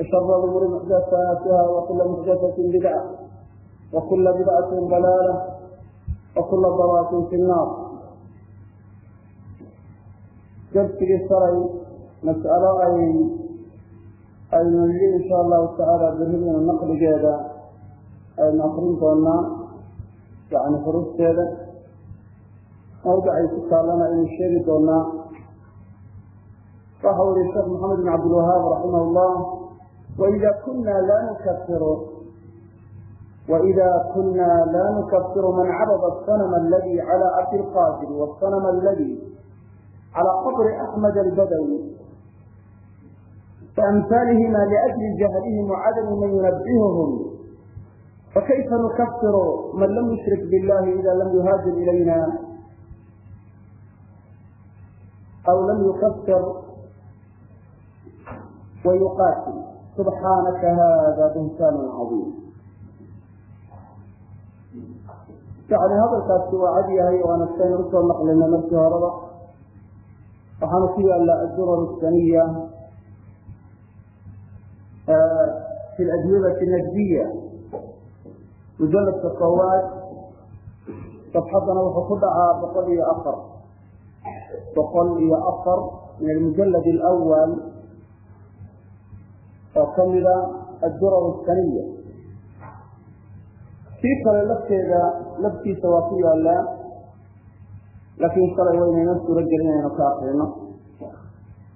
وشر الأمور محدثاتها وكل محدثة بدعة وكل بدعة ضلالة وكل ضلالة في النار darsigii saray mas'alo ay aynu yidhi insha allahu tacaala berridina naqligeeda aynu akrin doonaa yani xuruufteeda mawdacay ku taallana aynu sheegi doonaa waxa uu yihi sheekh maxamed bin cabdilwahaab raximah llah وإda kunaa la nukairu وإda kunaa la nukafir man cabd الصنم اladي عlى cabdالqاdir والصنم اladي عlى qbr أحmd الbadwي وأمثالهma لأجل جahlهm وcadم man ينبههm fakayfa nukafir man lam yushrik biاllahi ida lam yuhaajir ilayna aw lam yukafir وayuqاtil سبحانك هذا بهتان عظيم يعني هذا الكاس وعدي هي وأنا استين رسول نقلنا مركي هربا waxaana ku yaala adurar saniya fi ladwibati najdiya mujaladka koowaad safxadana wuxuu ku dhacaa boqol iyo afar boqol iyo afar min almujalad alawal oo kamida adurar saniya. Sii kale lafteeda laftiisa waa ku yaalaa laakiin shalay waynayna suuro gelin inaynu ka akrino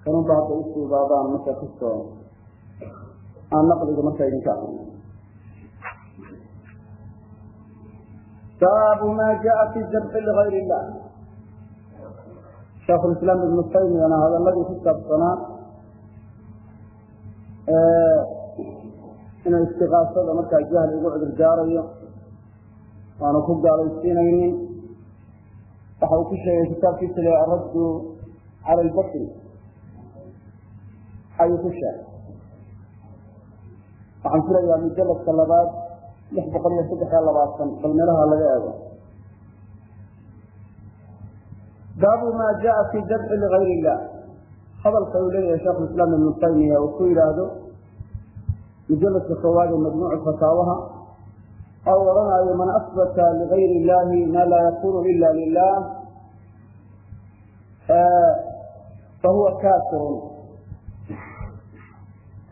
kanunba hadda usuudaadaan marka kastoo aan naqliga marka idinka akrino baabu ma jaa fi dabxi ligayr illah. Sheekhulislaam ibnu taymiyana hadaladii ku saabsanaa inuu istiqaasada markaa jahli ugu cudur daarayo waanu ku gaalaysiinaynin waxa uu ku sheegay kitaabkiisa le araddu cala albasri ayuu ku sheegay. Waxaan filayaa mujaladka labaad lix boqol iyo saddex iyo labaatan bal meelaha laga eego. Baabu ma jaa fi dabxi ligayr illah hadalka uu leeyahay sheekhu islaam ibnu taymiya uu ku yidhaahdo mujaladka koowaad ee majmuucu fataawaha oo odhanaayo man asbata ligayr illahi ma laa yakunu ila lilah fahuwa kafirun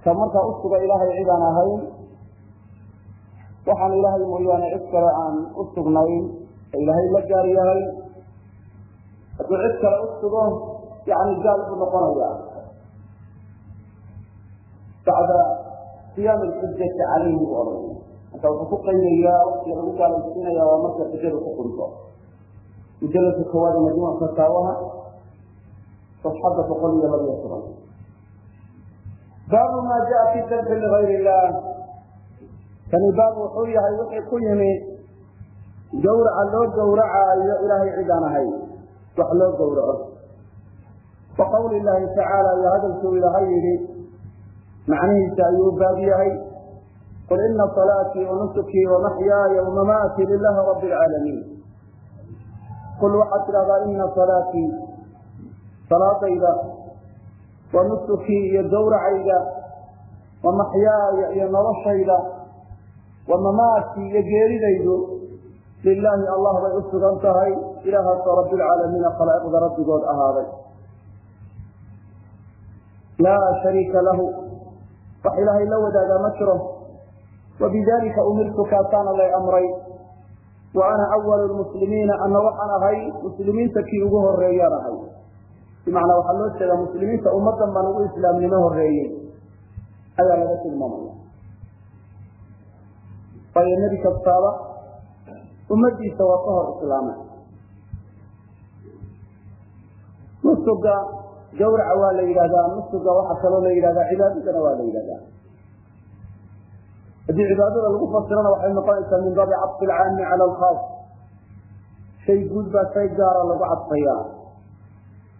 ka markaa usuga ilaahay cid aan ahayn waxaan ilaahay mooyaane cid kale aan u sugnayn ee ilaahay la gaar yahay. Hadduu cid kale u sugo yani gaal buu noqonaya bacda qiyaam alxujati calayhi buu odhanaya marka wuxuu ku qaydayaa waqtiga lagu gaalaysiinaya waa marka xujada ku qunto mujaladka koowaad ee majmuuc fataawaha safxadda boqol iyo labiyo toban baabu ma jaa fi dabxi ligayr illah kani baab wuxuu yahay wixii ku yimi gawraca loo gawracaayo ilaahay cid aan ahay wax loo gawraco wa qawli llahi tacaala iyo hadalkuu ilaahay yidhi macnihiisa ayuu baab yahay qul ina salaatii wanusukii wamaxyaaya wamamaatii lilahi rabi lcaalamiin qul waxaad tidhahdaa ina salaatii salaadayda wa nusukii iyo gawracayda wa maxyaaya iyo noloshayda wa mamaatii iyo geeridaydu lilaahi allah bay u sugan tahay ilaahaasoo rabbilcaalamiina khalaa'iqda rabbigood ahaaday laa shariika lahu wax ilaahay la wadaagaa ma jiro. wabidalika umirtu kaasaana lay amray. wa ana awalu lmuslimiina ana waxaan ahay muslimiinta kii ugu horeeyaan ahay. bimacnaa waxaa loo jeedaa muslimiinta ummadan baan ugu islaamnimo horeeyey ayaa laga tilmaamaya. waayo nebi kastaaba ummadiisa waa ka hor islaamay. nusuga gawraca waa la yidhahdaa nusuga waxaa kaloo la yidhahdaa cibaadadana waa la yidhahdaa haddii cibaadada lagu fasirana waxay noqonaysaa min baabi cadfi alcaami cala alkhaas. Shay guud baa shay gaara lagu cadfayaa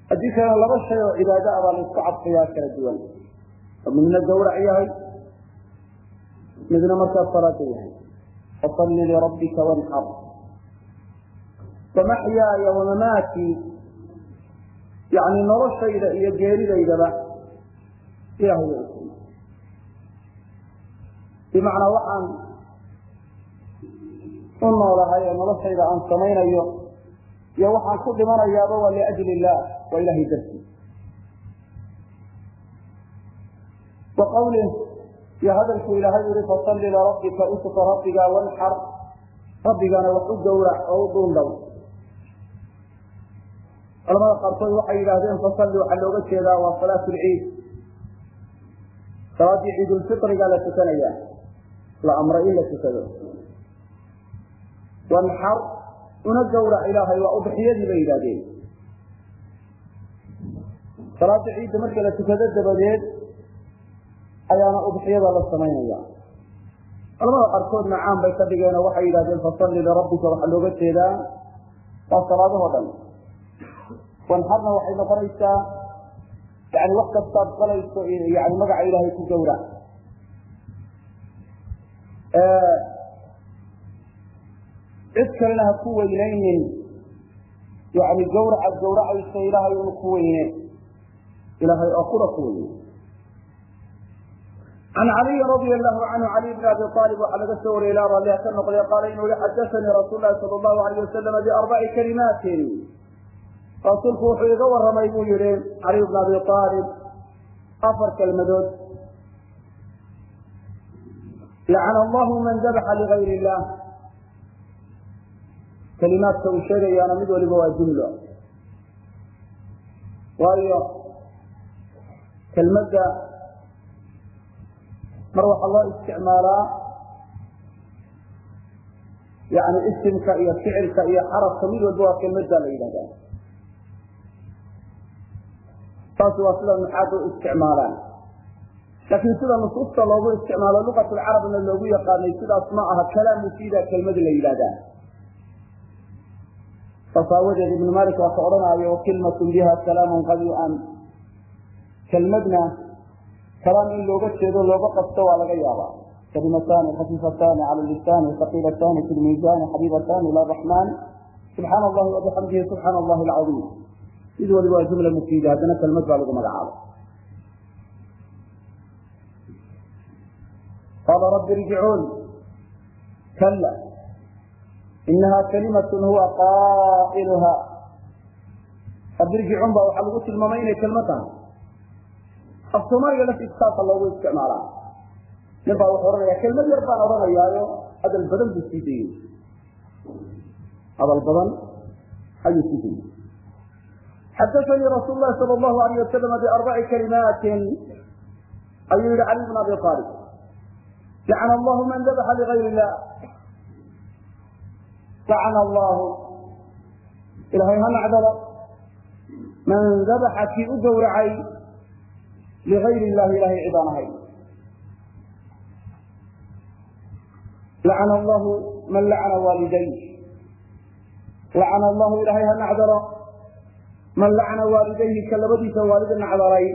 haddii kalena laba shay oo cibaado ah baa la isku kala duwan. Midna gawrac yahay midna markaa salaada yahay. Fasalli lirabbika wanxar wamaxyaaya wamamaati yani noloshayda iyo geeridaydaba ilahay way usugnay bimacnaa waxaan u noolahay oo noloshayda aan samaynayo iyo waxaan ku dhimanayaaba waa liajli illah waa ilahay darti wa iyo hadalku ilaahay yihi fasalli lirabbika usuka rabbigaa wanxar rabbigana wax u gowrac oo u dhuundhow culamada qaarkood waxay yidhaahdeen fasalli waxaa looga jeedaa waa salaat lciid salaadii ciidulfitriga la tukanaya la amray in la tukado. Wanxar una gawrac ilaahay waa udxiyadii bay yidhahdeen salaada ciidda marka la tukado dabadeed ayaana udxiyada la samaynaya. Culamada qaarkoodna caan bay ka dhigeen oo waxay yidhahdeen fasalli lirabbika waxaa looga jeedaa. Waa salaadahoo dhan wanxarna waxay noqonaysaa yani wax kastaad qalayso yani magaca ilaahay ku gawrac cid kalena ha ku weynaynin. Yani gawracaad gawracayso ilaahay unu ku weyne. Ilaahay oo kura ku weyne. Can caliyi radia allahu canhu caliy bn abi aalib waxaa laga soo wariyay ilaa ralliha ka noqday. Qaala inuu yihi xadasanii rasuul lahi sala allahu alayh kalimaatin rasuulku wuxuu iga waramay buu yihi caliy bn abi aalib afar kelmadood. Lacana allahu man dabaxa ligayr illah kalimaadka uu sheegayaana mid waliba waa jumlo waayo kelmadda mar waxaa loo isticmaalaa yani isimka iyo ficilka iyo xarafka mid walba waa kelmadda la yidhahdaa taasi waa sida maxaad u isticmaalaan. Laakiin sida nusuusta loogu isticmaalo luqat lcarabna loogu yaqaanay sidaas ma aha kalaam mufiida kelmad la yidhahdaa saas ibnu malik waa ka odhanaayo wakilmatun biha kalaamun qabian kelmadna kalaam in looga jeedo looga qasto waa laga yaabaa. Kalimataani khafiifataani cala lisaani haqiilataani fi xabiibataani ila raxmaan subxaana allahi wabixamdihi subxaana allahi alcaiim mid waliba waa jumla mufiida haddana kelmad baa lagu magacaaba qaala rabbi irjicuun. Kala inaha kalimatun huwa qailuha rabbi irjicuun baa waxaa lagu tilmaamay inay kelmad tahay. Af soomaaliga laftiisa saasa loogu isticmaalaa nin baa wuxuu ohanaya kelmad yar baan odhanayaayo hadal badan buu sii dayey hadal badan ayuu sii dayey xadanii rasuul lahi sal allahu alayh wasalama biarbaci kalimaatin ayuu yihi cali bn abi aalib lacana allahu man dabaxa ligayr illah lacana allahu ilahay ha nacdalo man dabaxa kii u gowracay ligayr illahi ilahay cid aan ahayn allahu man lacana waaliday lacana allahu ilahay ha nacdalo man lacana waalidayhi ka labadiisa waalid nacdalay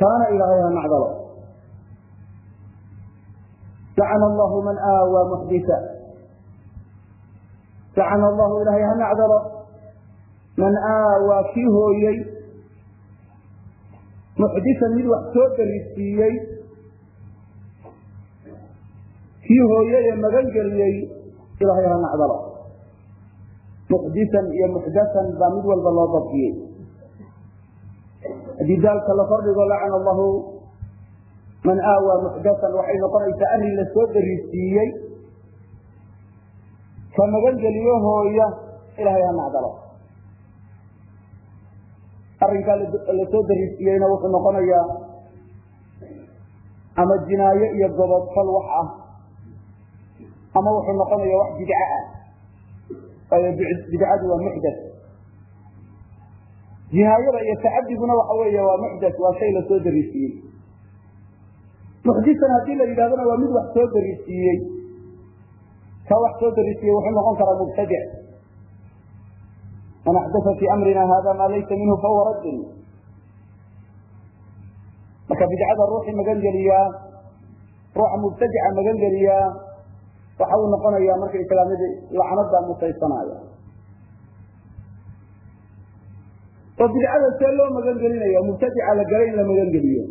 kaana ilaahay ha nacdalo lacana allahu man aawaa muxdisa lacana allahu ilahay ha nacdalo man aawaa kii hooyey muxdisan mid wax soo darisiiyey kii hooyey ee magan geliyey ilaahay ha nacdalo muxdisan iyo muxdasan baa mid walba loo dabdiyey haddii daalka la kordhigo lacana allahu man aawaa muxdasan waxay noqonaysaa arrin la soo darisiiyey ka magan geliyo hooya ilaahay ha nacdalo. Arrinkaa la soo darisiiyeyna wuxuu noqonayaa ama jinaayo iyo gobodfal wax ah ama wuxuu noqonaya wax bidco ah bidcadu waa muxdas jinaayada iyo tacadiguna waxa weeye waa muxdas waa shay la soo darisiiyey muxdisan haddii la yidhahdona waa mid wax soo darisiiyey ka wax soo darisiiyey wuxuu noqon karaa mubtadic man axdaa fii amrina hada maa laysa minhu fahuwa raddun. Marka bidcada ruuxii magan geliyaa ruuxa mubtadica magan geliyaa waxa uu noqonayaa markaysagaa mid lacnada mutaysanaya oo bidcada see loo magan gelinaya mubtadica la galay in la magan geliyo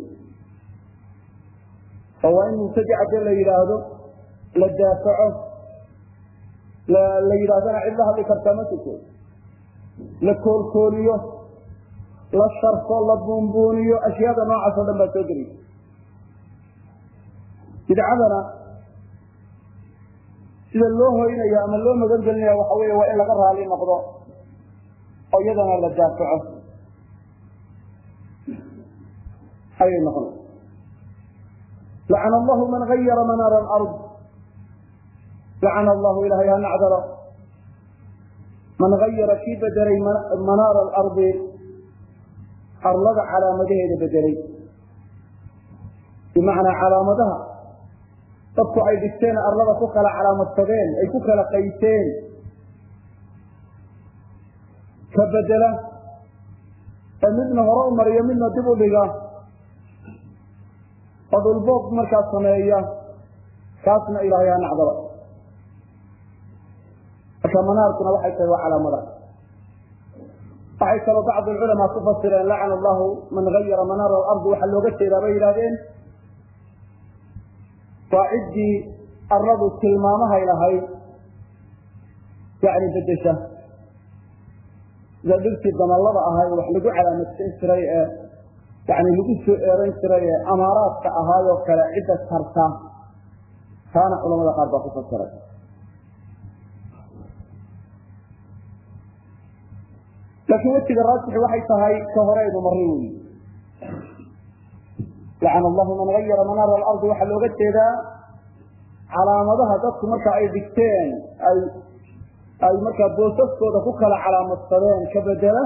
oo waa in mubtadica dee la yidhaahdo la daafaco la yidhahdana cid la hadli kartaa ma jirto la koolkooliyo la sharfo la buunbuuniyo ashyaada noocaas o dhan baa soo gelaysa bidcadana sida loo hoynaya ama loo magan gelinaya waxa weeye waa in laga raali noqdo oo iyadana la daafaco. Ayay noqonaysa lacana allahu man gayara manaara alard. Lacana allahu ilahay ha nacdalo man gayara kii bedelay manaara alardi arlada calaamadaheeda bedelay bimacnaa calaamadaha dadku ay dhigteen arlada ku kala calaamadsadeen ay ku kala qayseen ka bedela ee midna hore u mariyo midna dib u dhiga. Oo dhulboog markaas sameeya kaasna ilaahay ha marka manaarkuna waxay tahay waa calaamada. Waxay kaloo bacd culamaa ku fasireen lacana allahu man gayara manaara alardi waxaa looga jeedaa bay yidhahdeen waa ciddii arladu tilmaamahay lahayd. Yani bedesha sida dhirtii damallada ahay wax lagu calaamadsan jiray ee yani lagu soo eeran jiray ee amaaraadka ahaayoo kale cidda tarta. Taana culamada qaar baa ku fasiray laakiin wejiga raajixi waxay tahay ka horeynu marri weyi lacana allahu man gayara manaara alardi waxaa looga jeedaa calaamadaha dadku marka ay dhigteen ay ay markaa boosaskooda ku kala calaamadsadeen ka bedela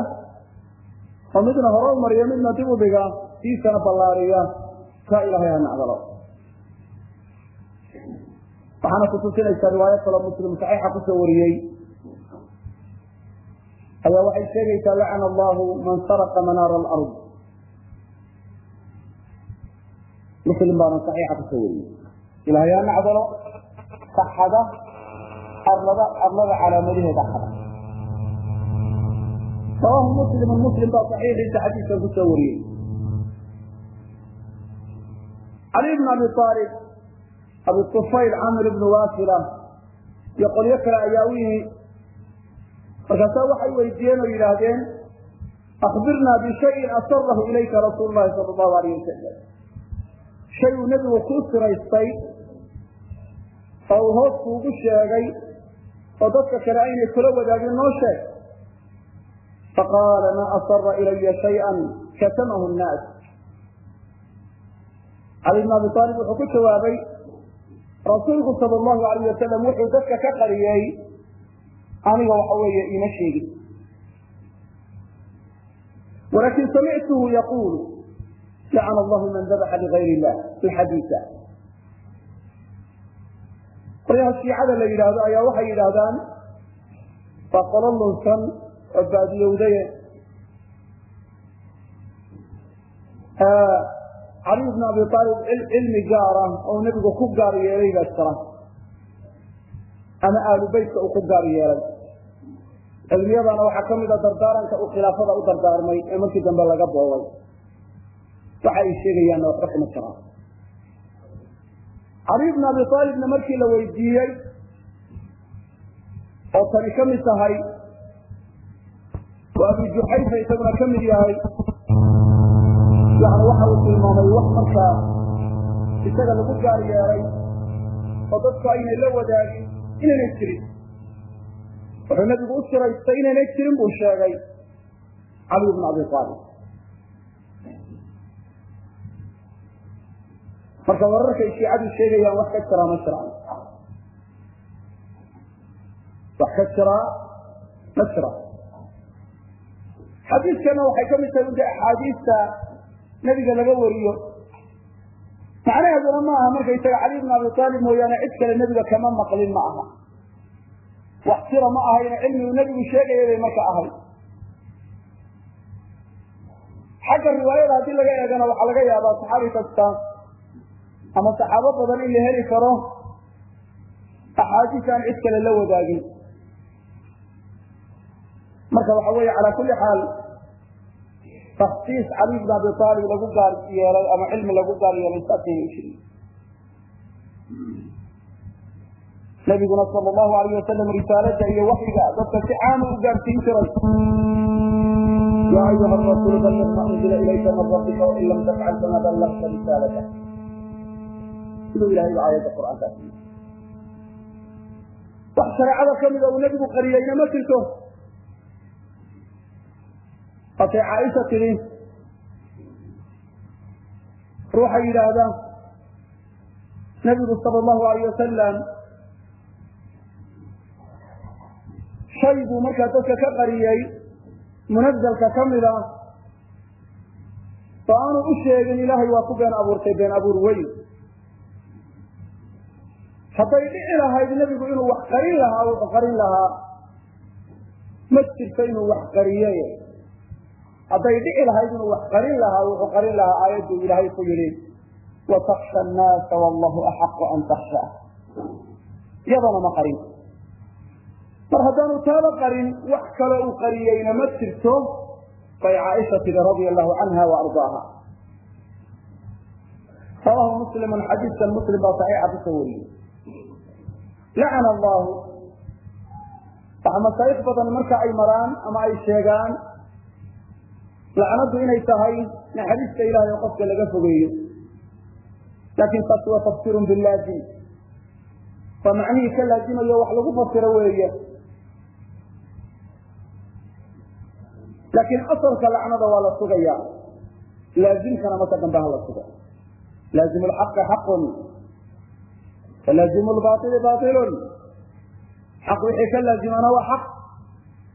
oo midna hore u mariyo midna dib u dhiga siisana ballaariya kaa ilaahay ha nacdalo waxaana kutusinaysaa riwaayo kaloo muslim saxiixa ku soo wariyey ayaa waxay sheegaysaa lacana allahu man saraqa manaara alard muslim baana saxiixa ku soo wariyey ilahay ha nacdalo ka xada arlada arlada calaamadaheeda xada. Rawahu muslimu muslim baa saxiixiisa xadiiskan ku soo wariyey. Cali bn abi aalib abu tufayl camr ibn wasila iyo qolyo kale ayaa u yimi. Markaasaa waxay weydiiyeen oo yidhaahdeen akbirnaa bishayin asarahu ilayka rasuul lahi allahu alayh wasalam shay uu nebigu kuu siraystay oo uu hoos kuugu sheegay oo dadka kale aynay kula wadaagin noo sheeg. Faqaala maa asara ilaya shayئa katamahu nnaas cali bn abi aalib wuxuu ku jawaabay rasuulku sal allahu alayh wasalam wuxuu dadka ka qariyey aniga waxa weeye iima sheegin. Walakin samictuhu yaqul lacana allahu man dabaxa ligayr illah fi xadiisa qolyaha shiicada la yidhaahdo ayaa waxay yidhaahdaan waa qolo lunsan oo baadiyowdaye cali bn abi aalib cilmi gaara oo nebigu ku gaar yeelay baa jira ama aalu beytka uu ku gaar yeelay cilmiyadana waxaa kamida dardaaranka uu khilaafada u dardaarmay ee markii dambe laga boobay waxa ay sheegayaanna waxba kuma jiraan cali bn abi aalibna markii la weydiiyey oo tani ka mid tahay oo abi juxayfa isaguna ka mid yahay. Yani waxa uu tilmaamay wax markaa isaga lagu gaar yeelay oo dadku aynay la wadaagin inaynay jirin. Wuxuu nebigu u siraystay inaynay jirin buu sheegay cali bn abi aalib marka wararkay shiicadu sheegayaan wax ka jiraa ma jiraan wax ka jiraa ma jiraan xadiiskana waxay ka mid tahay de axaadiista nebiga laga wariyo. Macnaheeduna ma aha markaysaga cali bn abi aalib mooyaane cid kale nebiga kama maqlin ma aha. Wax sira ma ahayna cilmigu nebigu sheegaya bay marka ahay. Xagga riwaayada haddii laga eegana waxaa laga yaabaa saxaabi kasta ama saxaabo badan in la heli karo axaadiis aan cid kale la wadaagin. Marka waxa weeye calaa kulli xaal taksiis cali bn abi aalib lagu gaar yeelay ama cilmi lagu gaar yeelay saasayna u jirin nabiguna sal llahu alayh wasalam risaalada iyo waxyiga dadka si caama u gaarsiin jiray ya ayuha rasuul ballig ma unzila ilayka min rabbika wain lam tafcal fama ballagta risaalata siduu ilahay ba aayadda qur'aankaas. Wax shareecada kamida uu nebigu qariyeyna ma jirto. Hatay caaisha tidhi ruuxa yidhaahda nebigu sala allahu alayh wasalam shay buu markaa dadka ka qariyey munazalka ka mida oo aanu u sheegin ilaahay waa ku been abuurtay been abuur weyn hadday dhici lahayd nebigu inuu wax qarin lahaa wuxuu qarin lahaa. Ma jirto inuu wax qariye. Hadday dhici lahayd inuu wax qarin lahaa wuxuu qarin lahaa aayadduu ilaahay ku yidhi wataksha annaasa wallahu axaqu an taksha iyadana ma qarin. Mar haddaanu taaba qarin wax kale uu qariyeyna ma jirto bay caaisha tihi radia allahu canha wa rawahu muslimun xadiidkan muslim baa saxiixa ku soo wariyey lacana allahu. Masaa'if badan marka ay maraan ama ay sheegaan. Lacnadu inay tahay naxariista ilahay oo qofka laga fogeeyo. Laakin taasi waa tafsirun bilaazim waa macnihii ka laazimayo wax lagu fasiro weeye. Laakiin asalka lacnada waa la sugaya laazimkana marka dambe ha la suga laazim lxaqi xaqun falaazimu lbaili bailun xaq wixii ka laazimana waa xaq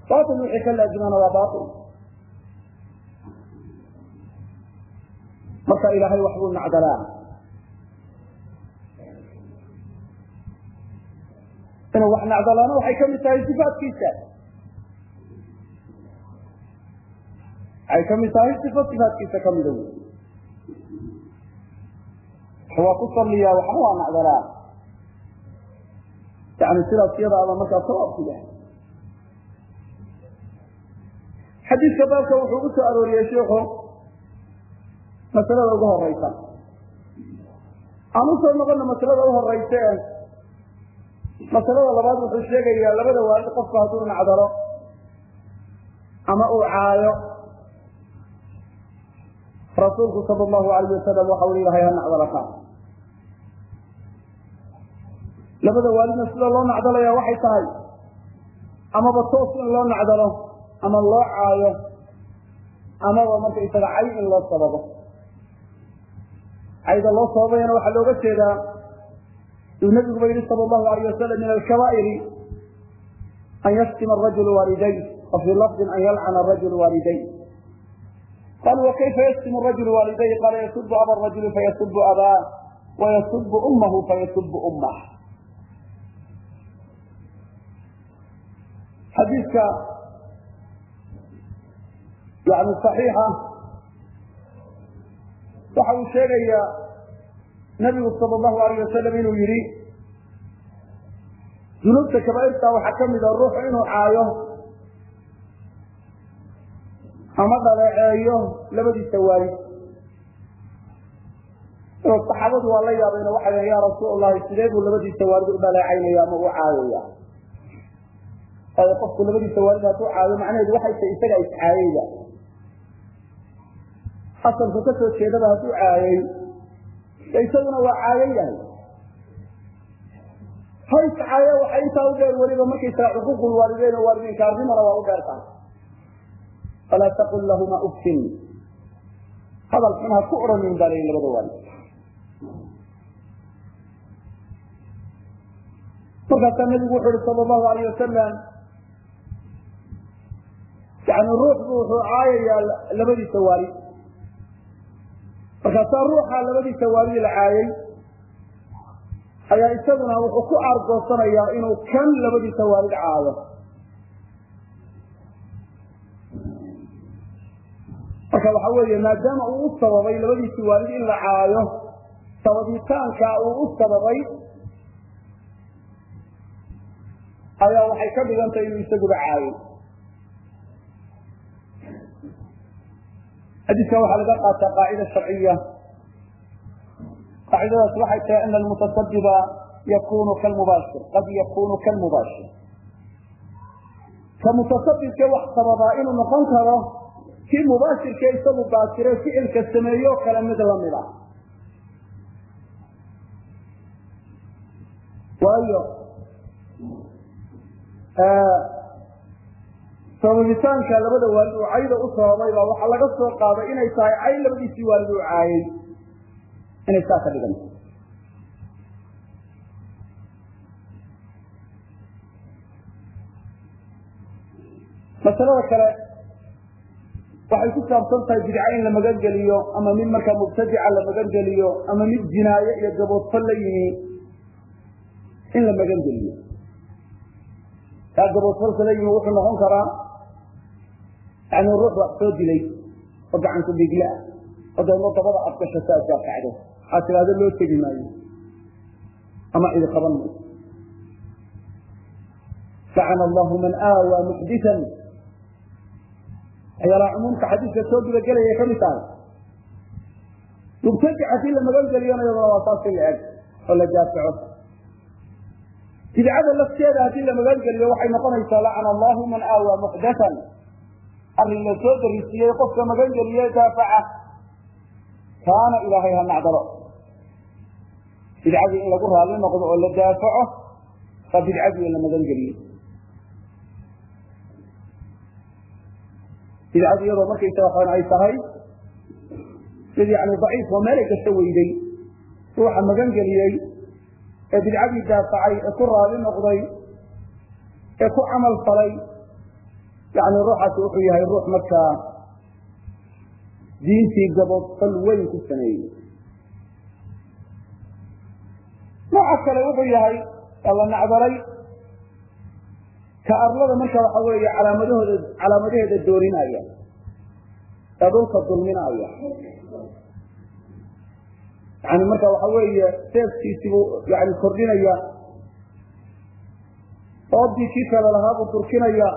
bail wixii ka laazimana waa bail marka ilaahay waxbuu nacdalaa inuu wax nacdalaana waxay ka mid tahay sifaatkiisa waxay ka mid tahay sifo sifaatkiisa kamida waa ku saliyaa waxna waa nacdalaa yani sidaas iyadaaba markaa sawaabku yahay xadiidka baabka wuxuu u soo arooriyey shiku masalada ugu horeysa aan u soo noqona masalada uhoreyse masalada labaad wuxuu sheegayaa labada waalid qofku hadduu nacdalo ama uu caayo. Rasuulku sal llahu alayh wasalam waxa ui ilahay ha nacdalaka labada waalidna sida loo nacdalaya waxay tahay amaba toos in loo nacdalo ama loo caayo amaba markaysaga cay in loo sababo. Cayda loo sababayana waxaa looga jeedaa uu nabiguba yihi sal llahu alayh wasalam min alkabaa'iri an yashtima arajulu waaliday wa fii lafdin an yalcana arajulu waaliday qaluu wakayfa yashtimu rajulu waaliday qaala yasubu aba rajuli fayasubu abaa wayasubu ummahu fayasubu ummah xadiidka yani صaxiixa waxa uu sheegayaa nabigu sal llahu alayh wasalam inuu yihi dunuubta kabaairta waxaa kamida ruuxu inuu caayo ama dhaleeceeyo labadiisa waalid saxaabadu waa la yaabayno waxay ya rasuul lahi sidee buu labadiisa waalid u dhaleecaynaya ama u caayaya qofku labadiisa waalid hadduu caayo macnaheedu waxay tahay isaga iscaayeyda asalku ka soo jeedaba hadduu caayey isaguna waa caayan yahay hays caayo waxay intaa u dheer weliba markaysaa xuquuqul waalideyn oo waalidiinka arrimana waa u dheer tahay. Falaa taqul lahuma uftin. Hadal xun ha ku odhanin baa layihi labada waalid markaasaa nabigu wuxu uhi sal llahu alayh wasalam yani ruuxbu wuxuu caayayaa labadiisa waalid markaasaa ruuxa labadiisa waalid la caayay ayaa isaguna wuxuu ku aargoosanayaa inuu kan labadiisa waalid caayo marka waxa weeye maadaama uu u sababay labadiisii waalid in la caayo sababitaanka uu u sababay ayaa waxay ka dhigantay inuu isaguba caayo xadiiska waxaa laga qaataa qaacida sharciya. Qaacidadaas waxay tahay ana almutasadiba yakunu kalmubaashir qad yakunu kalmubaashir. Ka mutasadibke wax sababaa inuu noqon karo kii mubaashirke isagu baashire ficilka sameeyo kale mid la mid ah. Waayo sababitaanka labada waalid uu cayda u sababayba waxaa laga soo qaaday inay tahay cay labadiisii waalid uu caayay inay saa ka dhiganta masalada kale waxay ku saabsan tahay bidca in la magan geliyo ama mid markaa mubtadica la magan geliyo ama mid jinaaye iyo gaboodfo la yimi in la magan geliyo. Kaa gaboodfalka la yimi wuxuu noqon karaa yani ruux wax soo dilay oo gacanku dhigle ah. Oo deedno dabada afgashato aad daafacdo aad tidhaahdo loo tegi maayo. Ama cidi qaban mayso lacana allahu man aawaa muxditan waxyaalaha cumuumka xadiiska soo gudagelaya ka mid tahay. Mubtadic haddii la magan geliyona iyaduna waa saas la eg oo la daafaco bidcada lafteeda haddii la magan geliyo waxay noqonaysaa lacana allahu man aawaa muxdatan arrin la soo darisiiyey qofka magan geliye daafaca kaana ilaahay ha nacdalo. Bidcadii in lagu raalli noqdo oo la daafaco waa bidcadii la magan geliye bidcadu iyadoo markaysaga ay tahay mid yani daciif oo meelay kasta weyday ruuxa magan geliyey ee bidcadii daafacay ee ku raali noqday ee ku camal falay yani ruuxaasi wuxuu yahay ruux markaa diintii gaboodfal weyn ku sameeyey. Nooca kale wuxuu yahay la nacdalay ka arlada marka waxa weeye calaamadahooda calaamadaheeda doorinaya ee dhulka dulminaya yani marka waxa weeye seefkiisibuu yani kordhinaya. Oodii kii kale lahaabuu durkinaya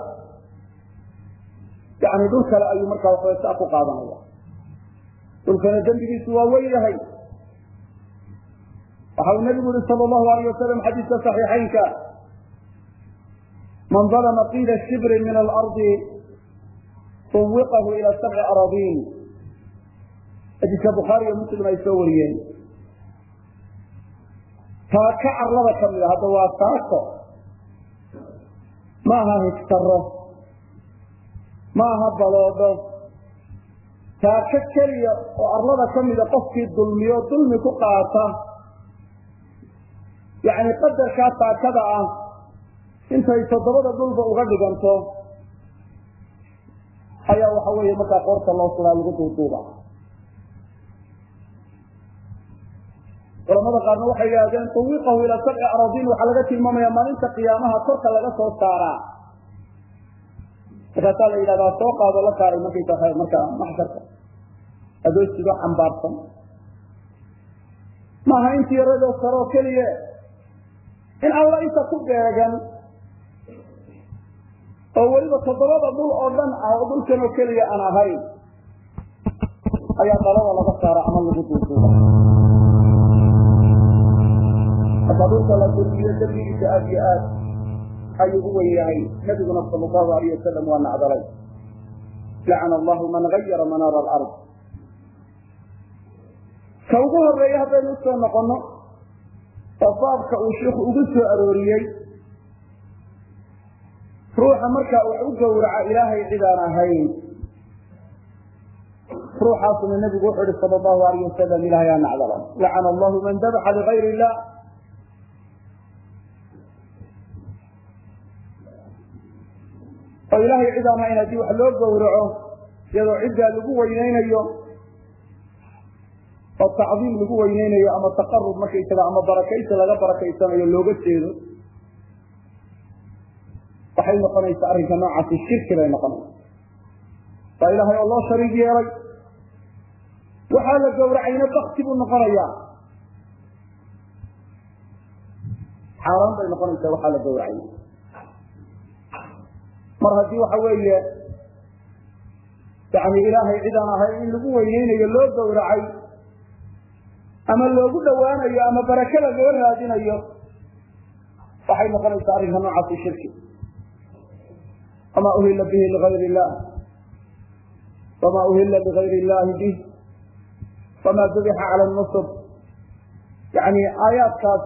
yani dhul kale ayuu marka waxawe saa ku qaadanaya dhulkana dembigiisu waa weyn yahay. Waxa uu nabigu yihi sal allahu alayh wasalam xadiiska saxiixaynka man dalma qiila shibrin min alardi uwiqahu ila sabci arabiin xadiiska bukhaariyo muslim ay soo wariyeen. Taaka carlada ka mida hadda waa taako. Ma aha higtaro ma aha baloodho taako keliya oo arlada ka mida qofkii dulmiyo dulmi ku qaata. Yani qadarkaa taakada ah intay toddobada dhulba uga dhiganto ayaa waxa weeye markaa qoorta loo suraa lagu duuduuba. Culamada qaarna waxay yidhahdeen tawiqahu ilaa sabci araadiin waxaa laga tilmaamaya maalinta qiyaamaha korka laga soo saaraa markaasaa la yidhahdaa soo qaado la saaray markaysa markaa maxsharka adoosigoo xambaarsan maaha intii yaradoo saroo keliye. In alla inta ku beegan oo weliba toddobada dhul oo dhan ah oo dhulkan oo keliya aan ahayn ayaa dhalada laga saara ama lagu duuduuba. Marka dhulka la dulmiyo dembigiisa aad iyo aad ayuu u wen yahay nabiguna sal allahu alayh wasalam waa nacdalay. Lacana allahu man gayara manaara alard. Ka ugu horreeya haddaynu u soo noqono oo uu shiiku ugu soo arooriyey ruuxa markaa wax u gowraca ilaahay cid aan ahayn ruuxaasuna nabigu wuxuu ihi sal allahu alayh wasalam ilahay aa nacdala lacana allahu man dabaxa ligayr illah oo ilaahay cid aan ahayn haddii wax loo gowraco iyadoo ciddaa lagu weynaynayo tacdiim lagu weyneynayo ama taqarub markaysaga ama barakaysi laga barakaysanayo looga jeedo waxay noqonaysaa arrinka noocaasi shirki bay noqonaysa waa ilaahay oo loo shariig yeelay. Waxaa la gowracayna bakti buu noqonayaa. Xaaraan bay noqonaysaa waxaa la gowracay mar haddii waxa weeye yani ilaahay cidaan ahay in lagu weyneynayo loo gowracay ama loogu dhowaanayo ama barake lagaga raadinayo waxay noqonaysaa arrinka noocaasi shirki. Wama uhila bihi ligayr illah. Wama uhila ligayr illahi bih wama dubixa cala nusb yani aayaadkaas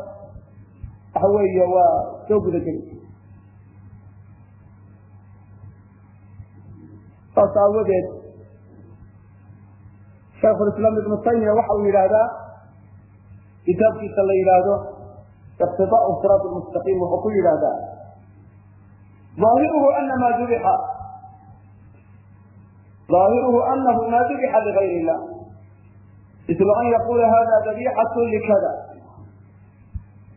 waxa weeye waa soo guda geli saas aawadeed shaykhulislaam ibnu taymiya waxa uu yidhaahdaa kitaabkiisa la yidhaahdo iqtidaau siraat mustaqiim wuxuu ku yidhaahdaa aahiruhu anama dubixa ظاahiruhu anahu ma dubixa ligayr illah mislu an yaqula hada dabixat likada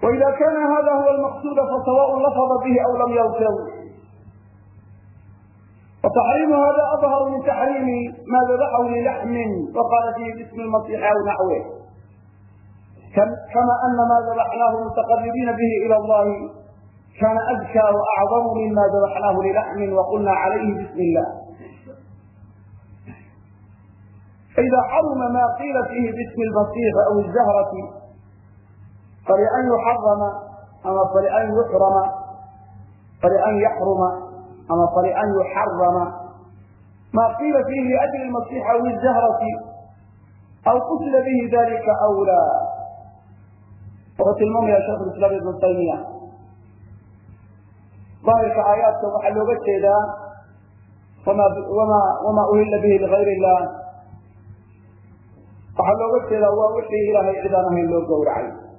waida kana hada huwa lmaqsuda fasawaء lafada bihi aw lam yalfid وتxريiم hda أظhر min تxrيiمi ma ذbxu للحم وqاla فيhi بsم المaصيح aw naxوه kama أna ma ذbxnaaه متqربiina bه إlى الlahi kana أdkى وأعظم mima ذbxnaaه للحم وqulna عalayhi بsم الlah إda xرma ma qila فيhi bsm المaصيح أw الزhرة فلأn يحرma ama فلأn يحrma فلأn yحrma أما فلأن يحرم ما قيل فيه لأجل المسيح أو الزهرة أو قتل به ذلك أولى وقت المهم يا شيخ الإسلام ابن تيمية ظاهر آيات وحل وجهها وما وما وما أهل به لغير الله وحل وجهها هو وحي إلهي إذا نهي له قورعين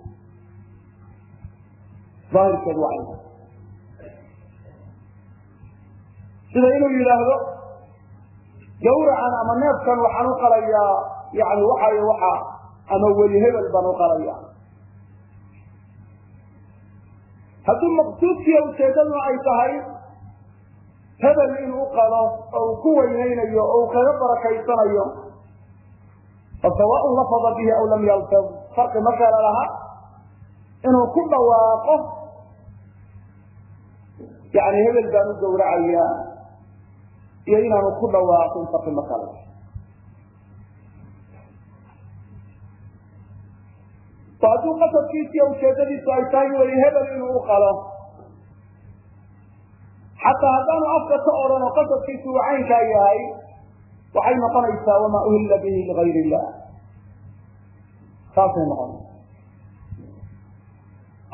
daahirkeed waa sida inuu yidhaahdo gawracan ama neefkan waxaan u qalayaa yani waxay waxa ama weli hebel baan u qalayaa. Haddii maqsuudkiiyo ujeedaduna ay tahay hebel inuu qalo oo uu ku weynaynayo oo uu kaga barakaysanayo fasawaaun lafada bihi aw lam yaltad farqi ma kala laha inuu ku dhawaaqo yani hebel baan u gawracayaa iyo inaanu ku dhawaaqin farqi ma kale. O hadduu qasadkiisiiyo ujeedadiisu ay tahay weli hebel inuu u qalo. Xataa haddaanu afka ka odhan oo qasadkiisu uu caynkaa yahay waxay noqonaysaa wamaa uhilla bihi ligayr illah. Saasay noqonaysa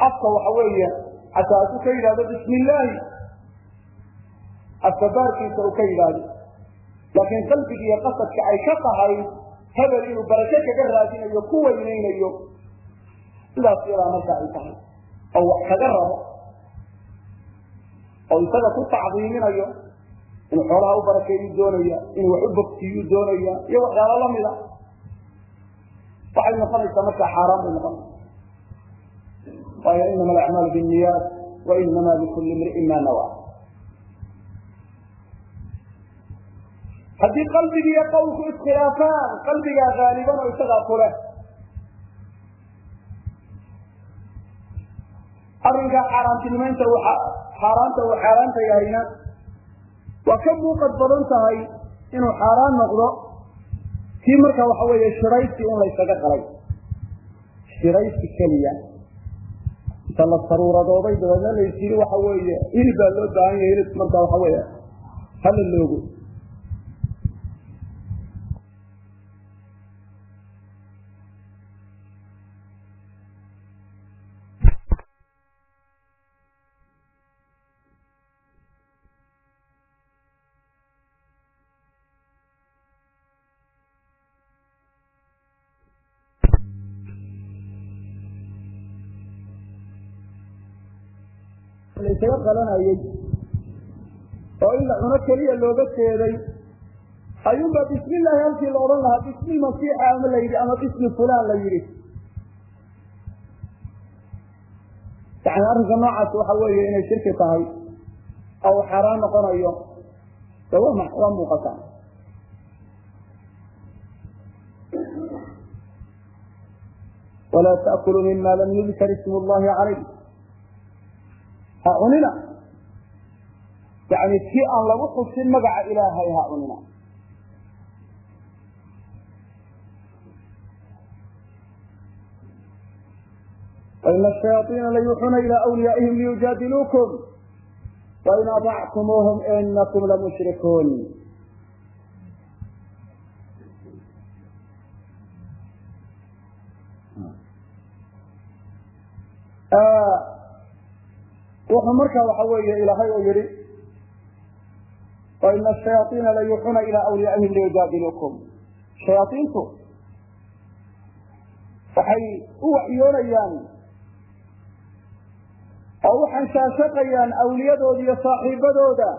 afka waxa weeye xataa hadduu ka yidhahdo bismi illaahi afka baarkiisa uu ka yidhaahdo. Laakiin qalbiga iyo qasadka ay ka tahay hebel inuu barake kaga raadinayo ku weynaynayo sidaas iyadaa marka ay tahay. Oo wax kaga rabo oo isaga ku tacdiiminayo inuu xoolaha u barakeeyu doonaya inuu wax u bogsiiyu doonaya iyo waxyaalo lamida waxay noqonaysaa markaa xaaraan bay noqonaysa waayo inama alacmaalu binniyaat wa inama likulli imri'in ma nawa haddii qalbigi iyo qawlku iskhilaafaan qalbigaa haaliban oo isagaa ku leh arrinkaa xaaraantinimaynta xaaraanta uu xaaraanta yahayna waa ka muuqad badan tahay inuu xaaraan noqdo kii marka waxa weeye shiraysi in laysaga qalay. Shiraysi keliya. Inta la saruuradooday dabeedna lays yiri waxa weeye hilib baa loo baahan yahay hilib marka waxa weeye hala loogo laysaga qalanayey oo in la cuno keliya looga jeeday ayuunbaa bismi illaahi halkii la odhan lahaa bismi masiixa ama la yidhi ama bismi fulan la yidhi. Yani arrinka noocaas waxa weeye inay shirki tahay oo uu noqonayo de waa muuqataa walaa taأkuluu mima lam yudkar ism اllahi calayh ha cunina yani si aan lagu xusin magaca ilaahay ha cunina وإن الشياطين ليوحون إلى أوليائهم ليجادلوكم وإن أطعتموهم إنكم لمشركون wuxuu markaa waxa weeye ilaahay oo yihi wa ina ashayaaiina la yuuxuna ilaa awliyaa'ihim liyujadilukum shayaaiintu waxay u waxyoonayaan oo u xanshaashaqayaan awliyadooda iyo saaxiibadooda.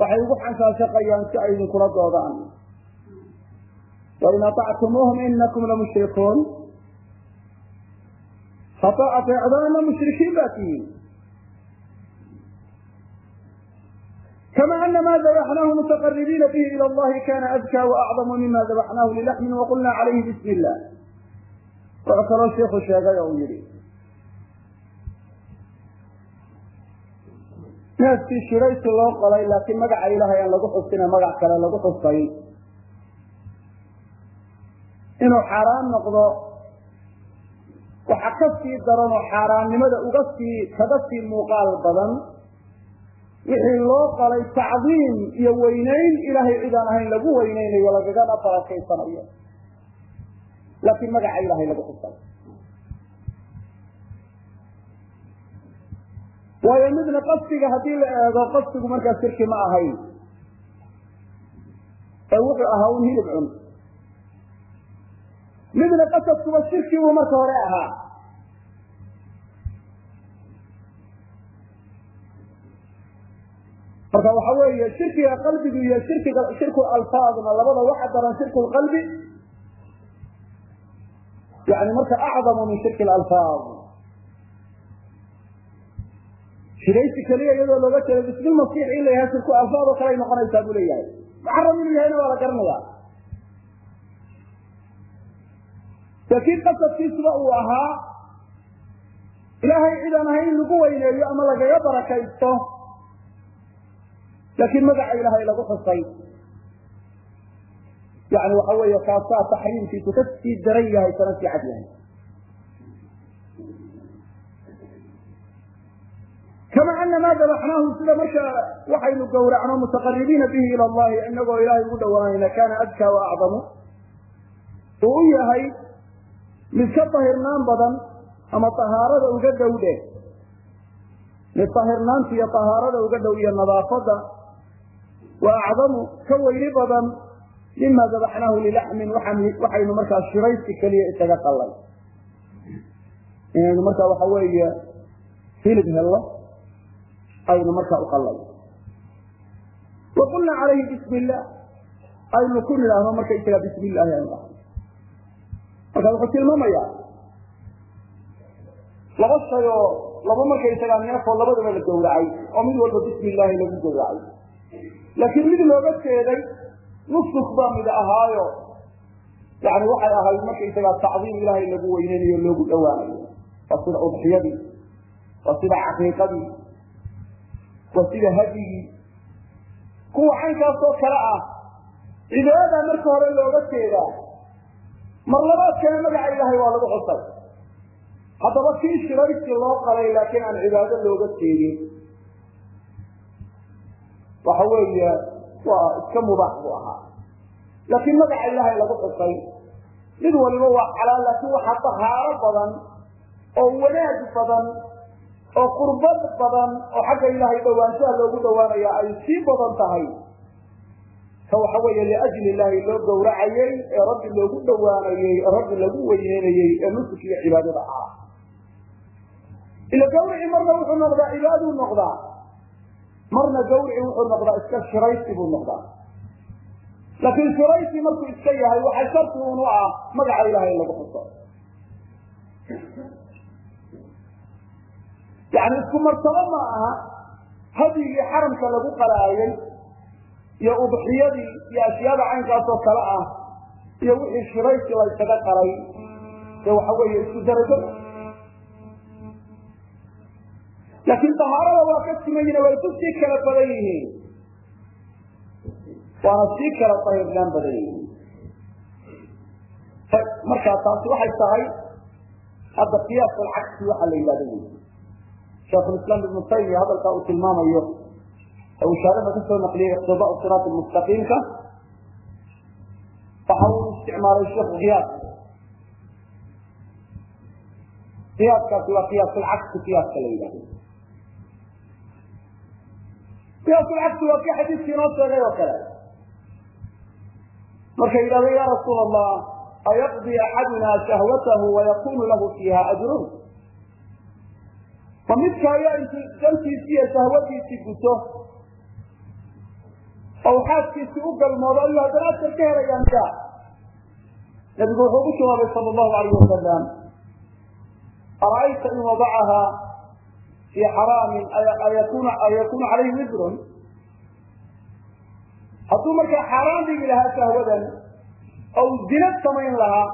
Waxay ugu xanshaashaqayaan si ay idinkula doodaan. Wain aactumuuhum inakum lamushrikuun haddaa ateecdaana mushrikiin baa tihiin kama ana ma dabaxnaahu mutaqaribiina bihi ilى اllahi kana adkى waacdamu mima dabaxnaahu lilaxmin waqulna calayhi bismi illah wuxuu kaloo shiiku sheegay oo uu yihi neefkii shiraysi loo qalay laakiin magaca ilaahay aan lagu xusine magac kale lagu xusay inuu xaaraan noqdo waxa ka sii daran oo xaaraannimada uga sii kaga sii muuqaal badan wixii loo qalay tacdiim iyo weynayn ilaahay cid aan ahayn lagu weynaynayo lagagana barakaysanayo laakiin magaca ilahay lagu xusay. Waayo midna qasdiga haddii la eego qasdigu markaa shirki ma ahayn. Ee wuxuu ahaa un hilib cun. Midna qasadkuba shirki buu marka hore ahaa marka waxa weeye shirkiga qalbigu iyo shirku alfaadna labada waxa daran shirku lqalbi yani marka acdamu min shirki alfaad. Shiraysi keliya iyadoo looga jeedo bismi masiix in la yahay shirku alfaad oo kale ay noqonaysaa buu leeyahay. Muxaram inuu yahayna waa la garanaya laakiin qasadkiisuba uu ahaa ilaahay cid aan ahayn lagu weyneeyo ama lagaga barakaysto laakiin magaca ilaahay lagu xusay. Yani waxa weeye kaasaa taxriimkiisu ka sii daran yahay kana sii cad yahay. Kama ana ma dabaxnaahu sida marka waxaynu gowracno mutaqaribiina bihi ila allahi inagoo ilaahay ugu dhawaanayna kana adkaa wa acdamu. Uu u yahay mid ka tahirnaan badan ama tahaarada uga dhow dheh mid tahirnaanta iyo tahaarada uga dhow iyo nadaafada wa acdamu ka weyni badan mima dabaxnaahu lilaxmin waxaynu markaa shiraysi keliya isaga qalay inaynu markaa waxa weeye hilib hello aynu markaa uqalay wa qulna calayhi bismi aynu ku nidhaahno marka isaga bismi illahi aynu dhahay. Marka wuxuu tilmaamayaa laba shay oo laba markaysagaa neefoo labadaba la gowracay oo mid walba bismi illaahi lagu gowracay laakiin mid looga jeeday nusuk baa mid ahaayo. Yani waxay ahayd markaysagaa tacdiim ilaahay lagu weyneynayo loogu dhawaanayo waa sida udxiyadii waa sida caqiiqadii waa sida hadyigii kuwa caynkaasoo kale ah cibaadadaa marka hore looga jeedaa. Mar labaadkana magaca ilaahay waa lagu xusay. Haddaba kii shiraysi loo qalay laakiin aan cibaado looga jeedin waxa weeye waa iska mubaax buu ahaa. Laakiin magaca ilaahay lagu xusay mid waliba waa xalaal laakiin waxaa tahaaro badan oo wanaag badan oo qurbad badan oo xagga ilaahay dhawaanshaha loogu dhawaanaya ay sii badan tahay. Ka waxa weeye liajli illaahi loo gowracayey ee rabbi loogu dhawaanayey ee rabbi lagu weyneynayey ee nusuk iyo cibaadada ah ila gawrici marna wuxuu noqdaa cibaaduu noqdaa marna gawrici wuxuu noqdaa iska shiraysi buu noqdaa. Laakiin shuraysi markuu iska yahay waxaa sharti un u ah magaca ilahay in lagu xuso. Yani isku martabo ma aha hadyigii xaramka lagu qalaayay iyo udxiyadii iyo ashyaada caynkaas oo kale ah iyo wixii shuraysi la ysaga qalay dee waxa weeye isku darajo laakiin dahaarada waa ka simayina way ku sii kala badan yihiin. Waana sii kala dahirnaan badan yihiin. Markaa taasi waxay tahay hadda qiyaas alcagsi waxa la yidhahdo wy shaikhulislaam ibnu taymiya hadalkaa uu tilmaamayo uu shaarada ka soo naqliyey iqtidaa siraat mustaqiimka waxa uu isticmaalay sheikhu qiyaas qiyaaskaasi waa qiyaas alcagsi qiyaaska la yidhahdo qiyaas alcagsi waa kii xadiiskii inoo sheegay oo kale. Marka yidhahdo ya rasuul allah ayaqdi axaduna shahwatahu wayakunu lahu fiiha ajrun? Ma midka ayaa intuu dantiisii iyo shahwadiisii guto oo xaaskiisii u galmoodo ayuu haddana ajar ka helayaa miya nabigu wuxuu ku jawaabay sal allahu alayh wasalam ara'ayta in wadacaha fii xaraamin ayakunu calayhi wisrun hadduu markaa xaaraan dhigi lahaa shahwadan oo uu zinad samayn lahaa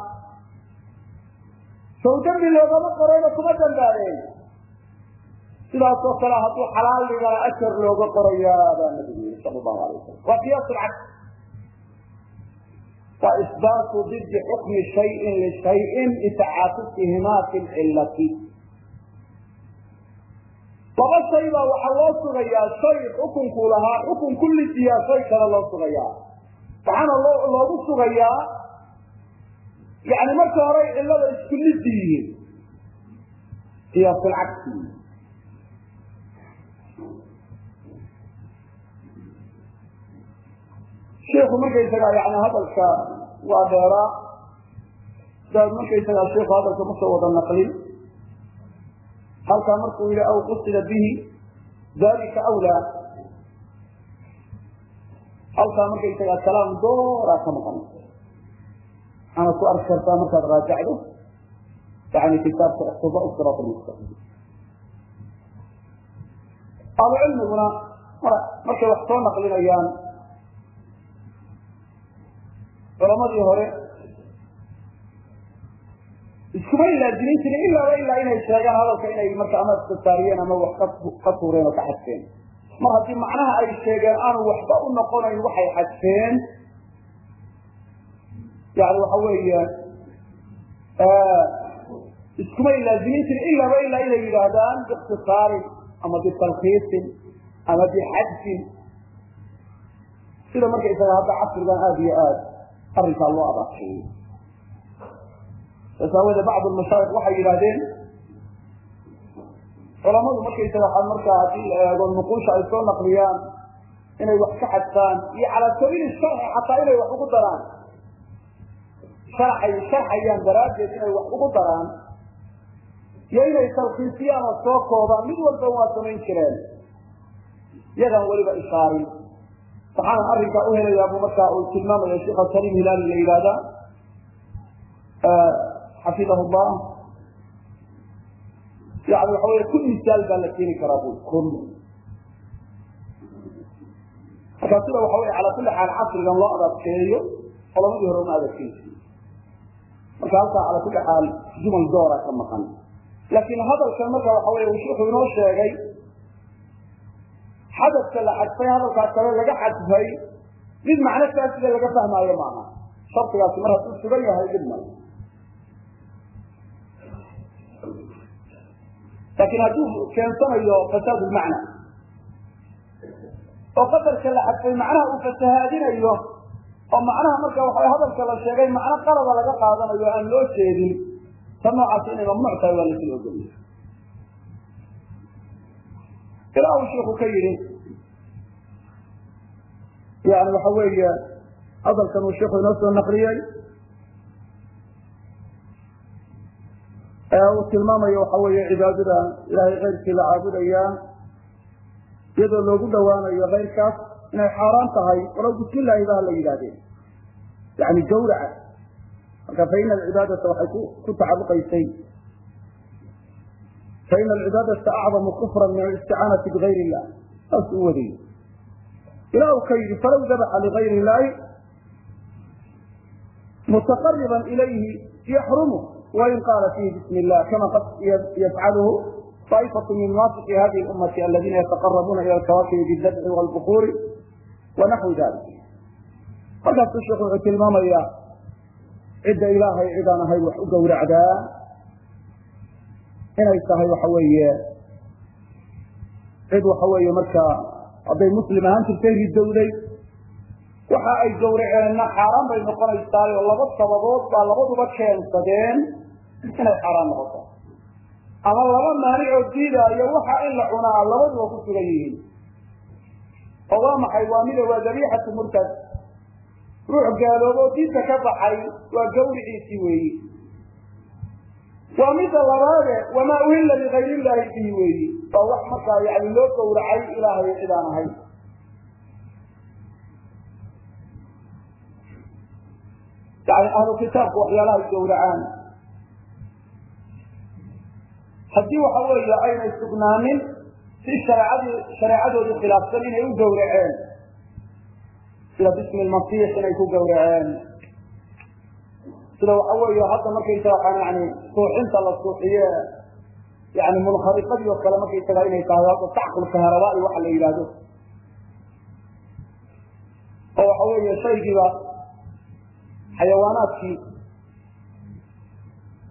sow dembi loogama qorayno kuma dambaabeen sidaas oo kale hadduu xalaal dhigana ajar looga qorayaa baa nabigu yiri sal allahu alay wasalam waa qiyaas lcagsi waa isbaatu didi xukmi shayin lishayin litacaatufihimaa fi lcilati laba shay baa waxaa loo sugayaa shay xukunkuu lahaa xukun kulligiyaa shay kale loo sugayaa. Waxaana loo loogu sugayaa yani marka hore cillada isku liddi yihiin qiyaasulcagsi shiku markaysaga yani hadalka waa dheeraa markaysaga shiku hadalka ma soo wada naqlin halkaa markuu yihi aw qusida bihi dalika awlaa. Halkaa markaysaga kalaam dooraa ka maqan ana ku arki kartaa markaad raajacdo yani kitaabka iqtida siraat lmustaqim ahlucilmiguna markay wax soo naqlinayaan culamadii hore iskumay laazinin jirin ilaaba ilaa inay sheegaan hadalka inay marka ama istasaariyeen ama wax ka tuureen oo ka xadfeen. Mar haddii macnaha ay sheegeen aanu waxba u noqonayn waxay xadfeen yani waxa weeye iskumay laazinin jirin ilaaba ilaa inay yidhaahdaan biiktisaarin ama bitalkiisin ama bixadfin sida markaysaga hadda casrigan aada iyo aad arrinkaa loo adaakeeyey saas bacdu mashaayik waxay yidhaahdeen culamadu markaysaga waxaa markaa haddii la eego nuquusha ay soo naqliyaan inay wax ka xadfaan iyo calaa sabiili sharci xataa inay wax ugu daraan sharxay sharxayaan daraaddeed inay wax ugu daraan iyo inay talkiisiyaan oo soo koobaan mid walba waa samayn jireen iyagaan weliba ishaarin. Waxaana arrinkaa u helayaa buu markaa uu tilmaamaya sheikha saliim hilaali la yidhaahda xafidahu llah yani waxa wey kun misaal baa la keeni karaa bu kun. Markaa sida waxa wey calaa kulli xaal casrigan loo adadkeeyo colamadii hore uma adadkeysi marka halkaa calaa kulli xaal jumal doora ka maqan. Laakiin hadalkan marka waxa wey uu shiku inoo sheegay xadadka la xadfay hadalkaa kale laga xadfay mid macno faasida laga fahmaayo maaha. Shardigaasi mar hadduu sugan yahay dhib male laakiin hadduu keensanayo fasaad lmacna oo qadarka la xadfay macnaha uu fasahaadinayo oo macnaha marka waxa hadalka la sheegay macno qalada laga qaadanayo aan loo jeedin ta noocaasi inay mamnuuc tahay waa la sii ogoliya ilaa uu shiku ka yidhi yani waxa weeye hadalkan uu shiku inoo soo naqliyey uu tilmaamayo waxa weeye cibaadada ilaahay keyrkii la caabudayaa iyadoo loogu dhawaanayo keyrkaas inay xaaraan tahay walow bismi illaahi ba la yidhahdeen yani gawraca. Marka faina alcibaadata waxay ku tacaluqaysay faina alcibaadata acdamu kufra min alisticaanati bigayr illah saas u wadayy ilah u ka yidhi falaw dabaxa ligayr illahi mutaqariba ilayhi yaxrumu wain qaala fihi bismi illah kama qad yafcaluhu طائفة من منافق هذه الأمة الذين يتقربون إلى الكواكب بالذبح والبخور ونحو ذلك halkaasuu sheekhu wuxuu tilmaamayaa cidda ilaahay cidaan ahay wax u gowracdaa inay tahay waxa weeye cid waxa weeye markaa hadday muslim ahaan jirtay ridowday waxa ay gowraceenna xaaraan bay noqonaysaay oo laba sababood baa labaduba keensadeen inay xaaraan noqoto. Ama laba maanic oo diidaayo waxa in la cunaa labaduba ku sugan yihiin. Oo waa maxay waa mida waa dabiixatu murtad. Ruux gaaloobo oo diinta ka baxay waa gawriciisii weeyi. Waa midda labaade wamaa uhilla ligayr illaahi bihi weeyi. Waa wax markaa yani loo gowracay ilaahay cidaan ahayn yani ahlu kitaabku waxyaalahay gowracaan haddii waxa weeye aynay sugnaanin si shareecadii shareecadoodii khilaafsan inay u gowraceen sida bismi lmasiix inay ku gowraceen sida waxa weeye hadda markaysaga waxaan yani suuxinta la suuxiye yani munkhariqadii oo kale markaysaga inay tahay hadda tacqulkaharaba iyo waxa la yidhaahdo. Oo waxa weeye shaygiiba xayawaanaadkii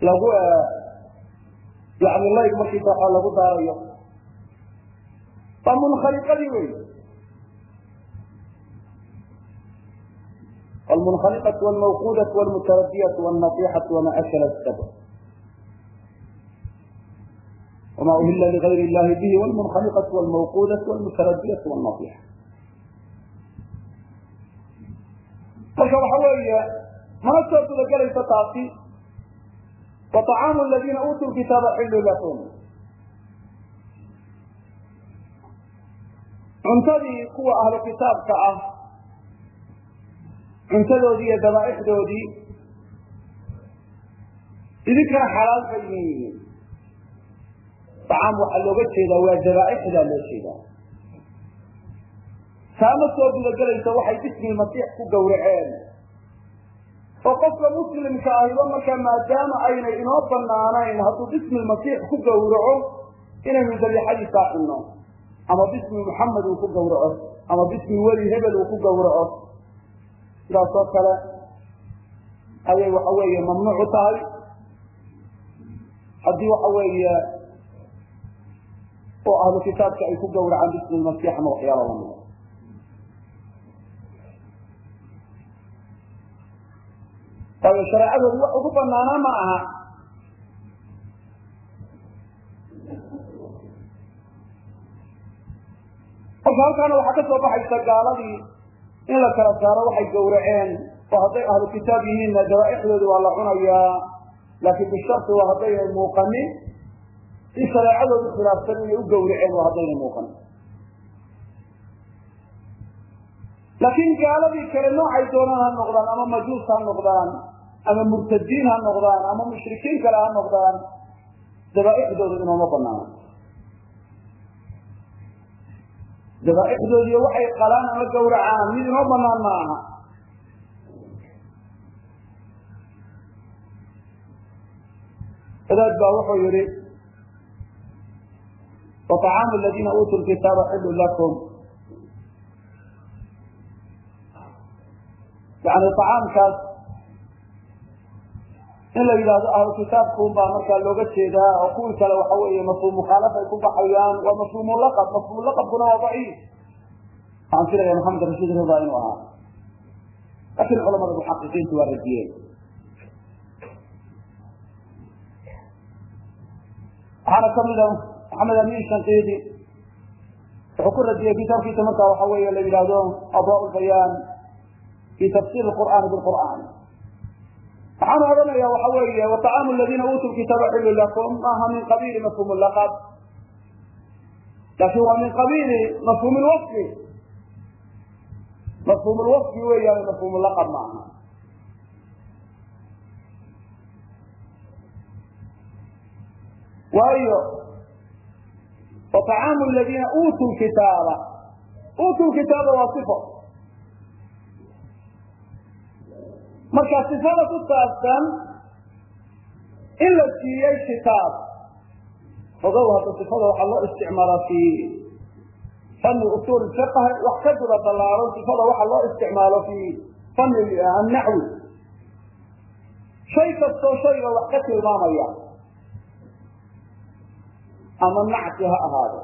lagu yani layg markaysa waxa lagu daarayo waa munkhariqadii wey المنخلقة والموقودة والمتردية والنطيحة وما أكل السبع وما أهل لغير الله به والمنخلقة والموقودة والمتردية والنطيحة marka waxa weeye mana soo gudagelayso taasi wa طacaamu ladiina uutu kitaaba xillu lahum cuntadii kuwa ahlu kitaabka ah cuntadoodii iyo dabaaixdoodii idinkana xalaal bay yihiin acaam waxaa looga jeedaa waa dabaaixdaa loo jeedaa taama soo gudagelaysa waxay bismi masiix ku gawraceen oo qofka muslimka ahiba markaa maadaama aynay inoo banaanayn hadduu bismi masiix ku gowraco inaynu dabiixadiisaa cunno ama bismi muxamed uu ku gowraco ama bismi weli hebel uu ku gowraco sidaas oo kale ayay waxa weeye mamnuuc u tahay. Haddii waxa weeye oo ahlu kitaabka ay ku gowracaan bismi masiix ama waxyaala lamida waayo shareecadoodu wax ugu banaanaa ma aha marka halkaana waxaa ka soo baxaysa gaaladii in la kala saaro waxay gowraceen oo hadday ahlu kitaab yihiinna dabaaixdooda waa la cunayaa laakiin bisharti waa haddaynay muuqanin si shareecadoodu khilaafsan inay u gowraceen waa haddaynay muuqanin laakiin gaaladii kale noocay doonaan ha noqdaan ama majuus ha noqdaan ama murtadiin ha noqdaan ama mushrikiin kale ha noqdaan dabaaixdooda inooma banaana dabaaixdoodiiyo waxay qalaan ama gawracaan mid inoo banaan ma aha wadaad baa wuxuu yihi وطعaamu الadiina uutuu kitaaba xilu lakum yani طacaamkaas in la yidhaahdo ahlu kitaabkuun baa markaa looga jeedaa oo kuwii kale waxa weeye mafhum mukhaalaf ay ku baxayaan waa mafhum laqab mafhum laqabkuna waa daciif. Waxaan filaya maxamed rashiid rida inuu ahaa. Laakiin culamada muxaqiqiintu waa radiyeen. Waxaana kamida maxamed amin shanqiidi wuxuu ku radiyey kitaabkiisa markaa waxa weeye la yidhaahdo adaa fi tafsir qur'aani biqur'aan waxaan odhanaya waxa weeye watacaamu ladiina uutu kitaaba xillu lakum maaha min qabiili mafhum laqab. Laakin waa min qabiili mafhum lwafi mafhum lwafi weeyaan mafhum laqab maaha waayo watacaamu ladiina uutu kitaaba. Uutu kitaaba waa sifo. marka sifada ku saabsan in la siiyey kitaab ogow hadda sifada waxaa loo isticmaalaa fi fani usuul fiqh wax ka duba ballaaran sifada waxaa loo isticmaalo fi fani annaxwi shay kastoo shayga wax ka tilmaamaya ama nacsi ha ahaado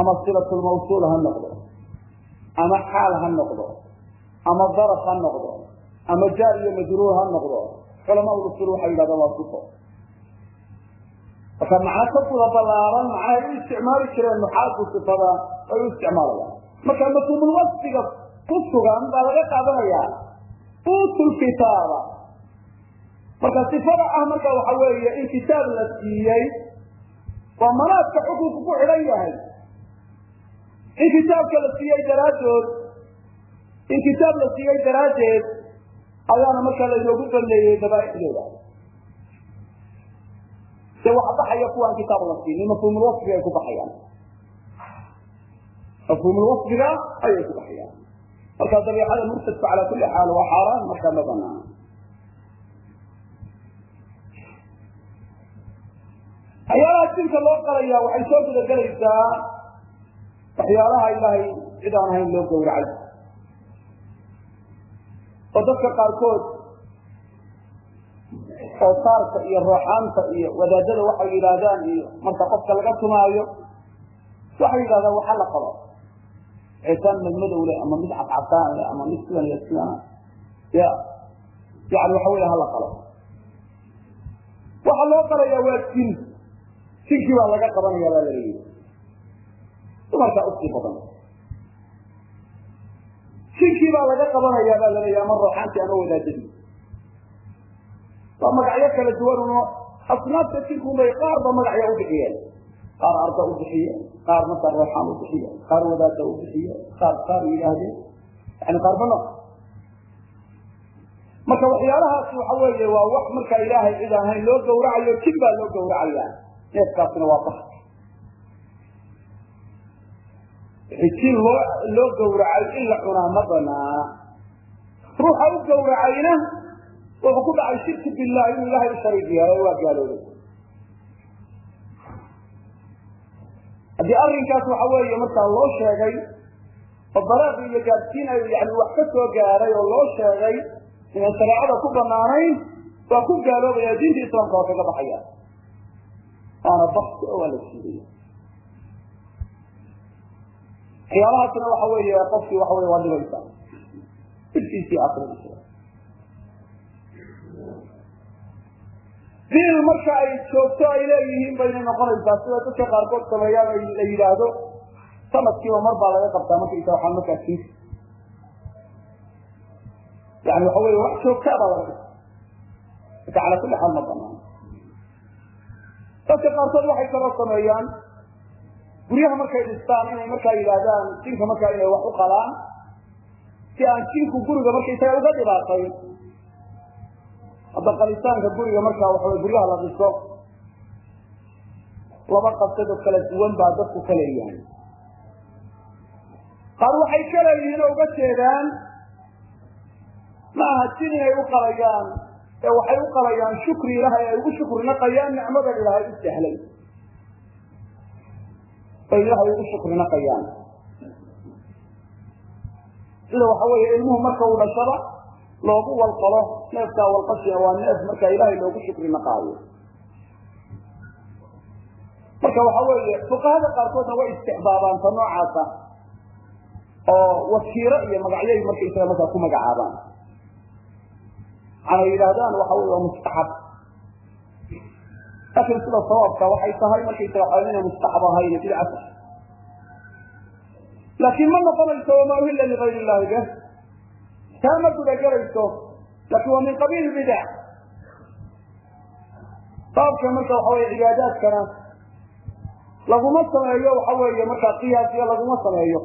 ama silatulmawsuul ha noqdo ama xaal ha noqdo ama daraf ha noqdo ama jaar iyo majruur ha noqdo culamaa usul waxay yidhahdaan waa sifo marka macno ka guda ballaaran? Macnahay u isticmaali jireen? Nuxaadu sifada? Ay u isticmaalayaan. Marka mafhuumul wasfiga ku sugan baa laga qaadanayaa uutul kitaaba. Marka sifada ah marka waxa weeye in kitaab la siiyey waa manaadka xukunku ku xidhan yahay. In kitaabka la siiyey daraaddood in kitaab la siiyey daraaddeed ayaana markaa laynoogu baneeyey dabaaicdeeda de waxa baxaya kuwaan kitaab la siinin mafhuumul wasfiga ay ku baxayaan. Mafhuumul wasfiga ayay ku baxayaan. Marka dabiicada murtadku cala kuli xaal waa xaaraan markaa ma banaana waxyaalaha jinka loo qalaya waxay soo gudagelaysaa waxyaalaha ilaahay cid aan ahayn loo gawracay oo dadka qaarkood oo saarka iyo rooxaanta iyo wadaadada waxay yidhaahdaan iyo marka qofka laga tumaayo waxay yidhahdaan waxa la qabo. Citaan madmadow leh ama mid cadcadaan leh ama mid sidan iyo sidana ya yani waxa weya hala qalo. Waxaa loo qalayaa waa jin jinkii baa laga qabanaya baa laleeyahy dumarkaa u sii badan jinkii baa laga qabanaya baa laleeyahy ama rooxaantii ama wadaadadii waa magacyo kala duwan uno. Asnaafta jinkunbay qaar ba magacya ubixiyeen qaar arda ubixiye qaar markaa rooxaan ubixiye qaar wadaada ubixiye qaar qaar yidhaahdeen. Yani qaarba no marka waxyaalahaasi waxa weeye waa wax markaa ilaahay cid ahayn loo gawracayo jin baa loo gawracaya neefkaasina waa bak jin loo loo gawracay in la cunaa ma banaana ruuxa u gawracayna wuxuu ku dhacay shirku billah inuu ilahay u yeelay waa gaaloobay haddii arrinkaas waxa weeye markaa loo sheegay oo baraaqi iyo gaadsiin ay yani wax ka soo gaaray oo loo sheegay inaan shareecada ku banaanayn waa ku gaaloobaya diinta islaamka waa kaga baxaya waana basi oo waa la siidaya waxyaalahaasna waxa weeye qofkii waxa wey waa dhibaysa ilkiisii akradiisa diil marka ay joogto ay leeyihiin baynay noqonaysaa. Sida dadka qaarkood sameeyaan la yidhaahdo sanadkiiba mar baa laga qabtaa markaysa waxaa markaa kiis yani waxa wey wax joogtaa baa laga dhigta marka cala kulli xaal ma banaan dadka qaarkood waxay kaloo sameeyaan guryaha markay dhistaan inay markaa yidhaahdaan jinka markaa inay wax u qalaan si aan jinku guriga markaysaga uga dhibaatay hadda qalitaanka guriga markaa waxa guryaha la dhiso laba qabsado kala duwan baa dadku ka leeyahay. Qaar waxay ka leeyihiin oo uga jeedaan ma aha jin inay u qalayaan ee waxay u qalayaan shukri ilahay ay ugu shukri naqayaan nicmadan ilaahay u sahlay ay ilahay ugu shukri naqayaan. Sida waxa weeye ilmuhu marka uu dhashaba loogu walqalo neefkaa walqashina waa neef marka ilaahay loogu shukri naqaayo. Marka waxa weeye fuqahada qaarkoodna way istixbaabaan ta noocaasa oo wakiiro iyo magacyay markaysaga markaa ku magacaabaan. Waxaana yidhaahdaan waxa wey waa mustaxab laakiin sida sawaabka waxay tahay markaysaga waa inay mustaxab ahayn bidcata. Laakiin ma noqonayso wamaa uhilla ligayr illahi bih. Taa ma gudagelayso laakiin waa min qabiil bidac baabka marka waxa wey cibaadaadkana laguma sameeyo waxa weeye markaa qiyaasiyo laguma sameeyo.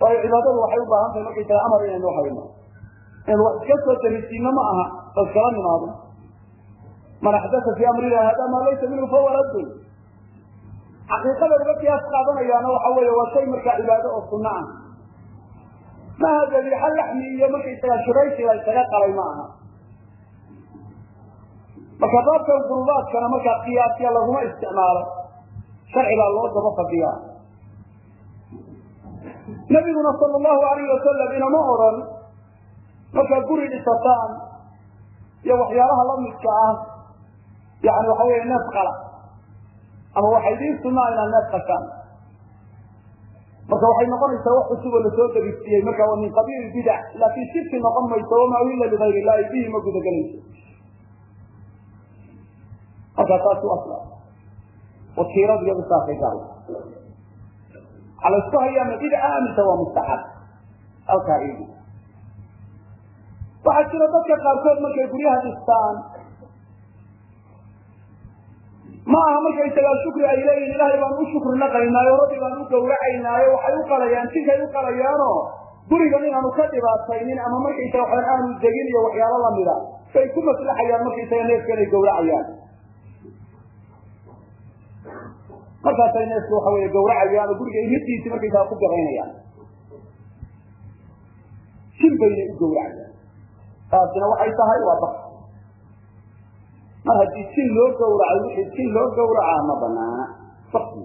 Waayo cibaadadu waxay u baahan tahay markaysaga amar inaynu hayno inaynu wax iska soo darisiino ma aha oo iskala nimaado man axdasa fii amrina hada maa laysa minhu fahuwa raddun xaqiiqada uga kiyaas qaadanayaana waxa weeye waa shay markaa cibaado oo sunno ah. Maha dabiixa laxmi iyo markaysaga shuraysi la isaga qalay ma aha. Marka baabkan qurubaadkana markaa qiyaasya laguma isticmaalo sharci baa loo daba fadhiyaa. Nabiguna sala allahu alayh wasalam inama odran markaad guri dhisataan iyo waxyaalaha lamidka ah yani waxa weeye neef qala. Ama waxa idiin sunaa inaad neef qashaan. Marka waxay noqonaysaa wax cusub oo la soo dariistiyey marka waa min qabiil bidac laakiin shirki noqon mayso wamaa uhilla ligayr illahi bihi ma gudagelayso marka taas u asla. Wakiiradu iyadu saasay tahay waxaa la isku hayaa ma bidca mise waa mustaxab. Halkaa eegi waxaa jira dadka qaarkood markay guryaha dhistaan ma aha markaysagaa shukri ay leeyihiin ilaahay baan u shukri naqaynaayo rabbi baan u gawracaynaayo waxay u qalayaan jinkay u qalayaanoo gurigan inaanu ka dhibaataynin ama markaysaga waxaan aanu degin iyo waxyaalo lamida bay ku maslaxayaan markaysaga neefka inay gawracayaan markaasay neefku waxa wey gawracayaan oo guriga imidiisi markaysaga ku garaynayaan jin baynay u gawracayaan taasina waxay tahay waa bak mar haddii jin loo gawracay wixii jin loo gawracaa ma banaana baki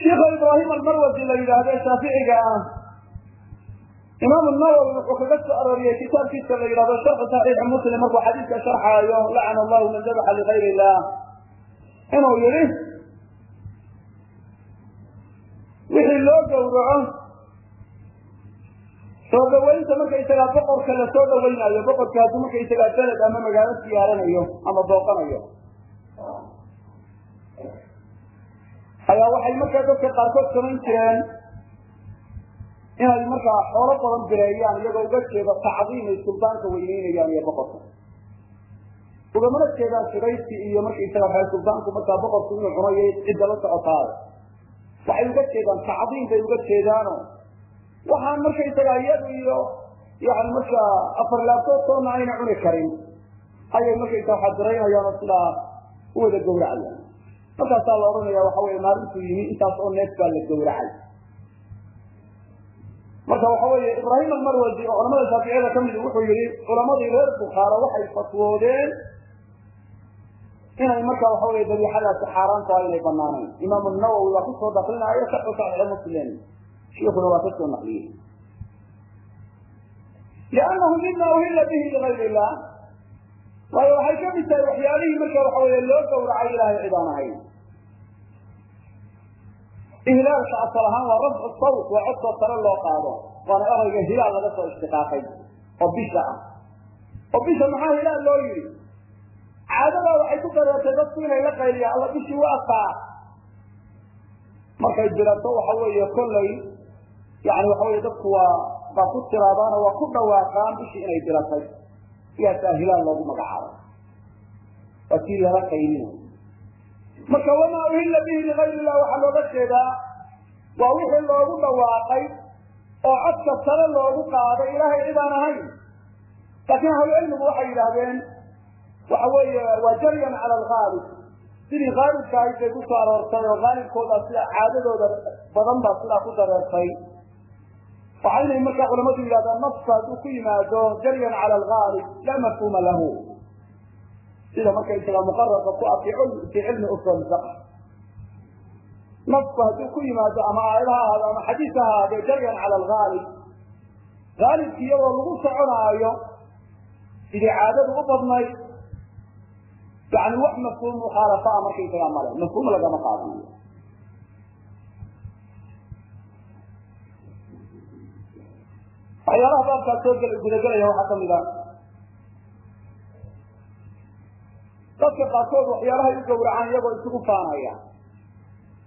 sheika ibraahim almarwasi la yidhaahdo shaaficiga ah. Imaam nawowi wuxuu kaga soo arooriyey kitaabkiisa la yidhahdo sharxu saxiixi muslim markuu xadiidka sharxaayo lacana allahu man dabaxa ligayr illah inuu yihi wixii loo gawraco soo dhawaynta markaysagaa boqorka la soo dhawaynayo boqorka hadduu markaysagaa beled ama magaalo siyaaranayo ama booqanayo. Ayaa waxay markaa dadka qaarkood samayn jireen inay markaa xoolo badan bireeyaan iyagoo uga jeedo tacdiimay suldaanka weyneynayaan iyo boqorka. Ugamana jeedaan shiraysi iyo markaysaga waxa suldaanku markaa boqorku inuu cunayo cidda la socotaayo waxay uga jeedaan tacdiim bay uga jeedaano waxaan markaysaga iyadu iyo yani markaa afar laabtood toonna ayna cuni karin. Ayay markaysa waxaa biraynayaan oo sidaa u wada gawracayaan markaasaa la odhanaya waxa wey maalintuu yimi intaas oo neef baa la gawracay marka waxa weeye ibraahim almarwasi oo culamada shaaficiyada ka midi wuxuu yihi culamadii reer bukhaara waxay fatwoodeen inay marka waxa wey dabiixadaasi xaaraan tahay inay banaanayn imaam nawowi waa ku soo daklinaayo sharxu saxiix muslim shiikuna waa ka soo naqliyey liannahu mima uhila bihi ligayr illah waayo waxay ka mid tahay waxyaalihii marka waxa wey loo gawracay ilahay cid aan ahayn ihlaalka asal ahaan waa rafcu sawt waa codkoo sare loo qaado waana erayga hilaal laga soo ishtiqaaqay oo bisha ah oo bisha maxaa hilaal loo yidhi caadadaa waxay ku dareertay dadku inay la qayliyaan alla bishii waa taa markay birato waxa weeye kollay yani waxa wey dadku waa baa ku tiraadaano waa ku dhawaaqaan bishii inay biratay sidaasaa hilaal loogu magacaabay. Waa kii lala qaylinayo marka wamaa uhilla bihi ligayr illah waxaa looga jeedaa waa wixii loogu dhawaaqay oo codka sare loogu qaaday ilaahay cid aan ahayn. Laakiin ahlucilmigu waxay yidhaahdeen waxa weeye waa jaryan cala algaalib sidii haalibka ahayd bay ku soo aroortay oo haalibkooda sida caadadooda badan baa sidaa ku dareertay waxaynay markaa culamadu yidhahdaan naska hadduu ku yimaado jaryan cala algaalib laa mafhuuma lahu. Sida markaysaga muqararka ku ah fii cilmi usul fiqh nasku hadduu ku yimaado ama aayad ha ahaado ama xadiis ha ahaadee jaryan cala algaalib gaalibki iyadoo lagu soconaayo sidii caadadu u badnayd yani wax mafhuum mukhaalafa a markaysaga male mafhuum lagama qaadanayo waxyaalaha baabkaa soo gel gudagelaya waxaa ka mid a dadka qaarkood waxyaalahay u gawracaan iyagoo isugu faanaya.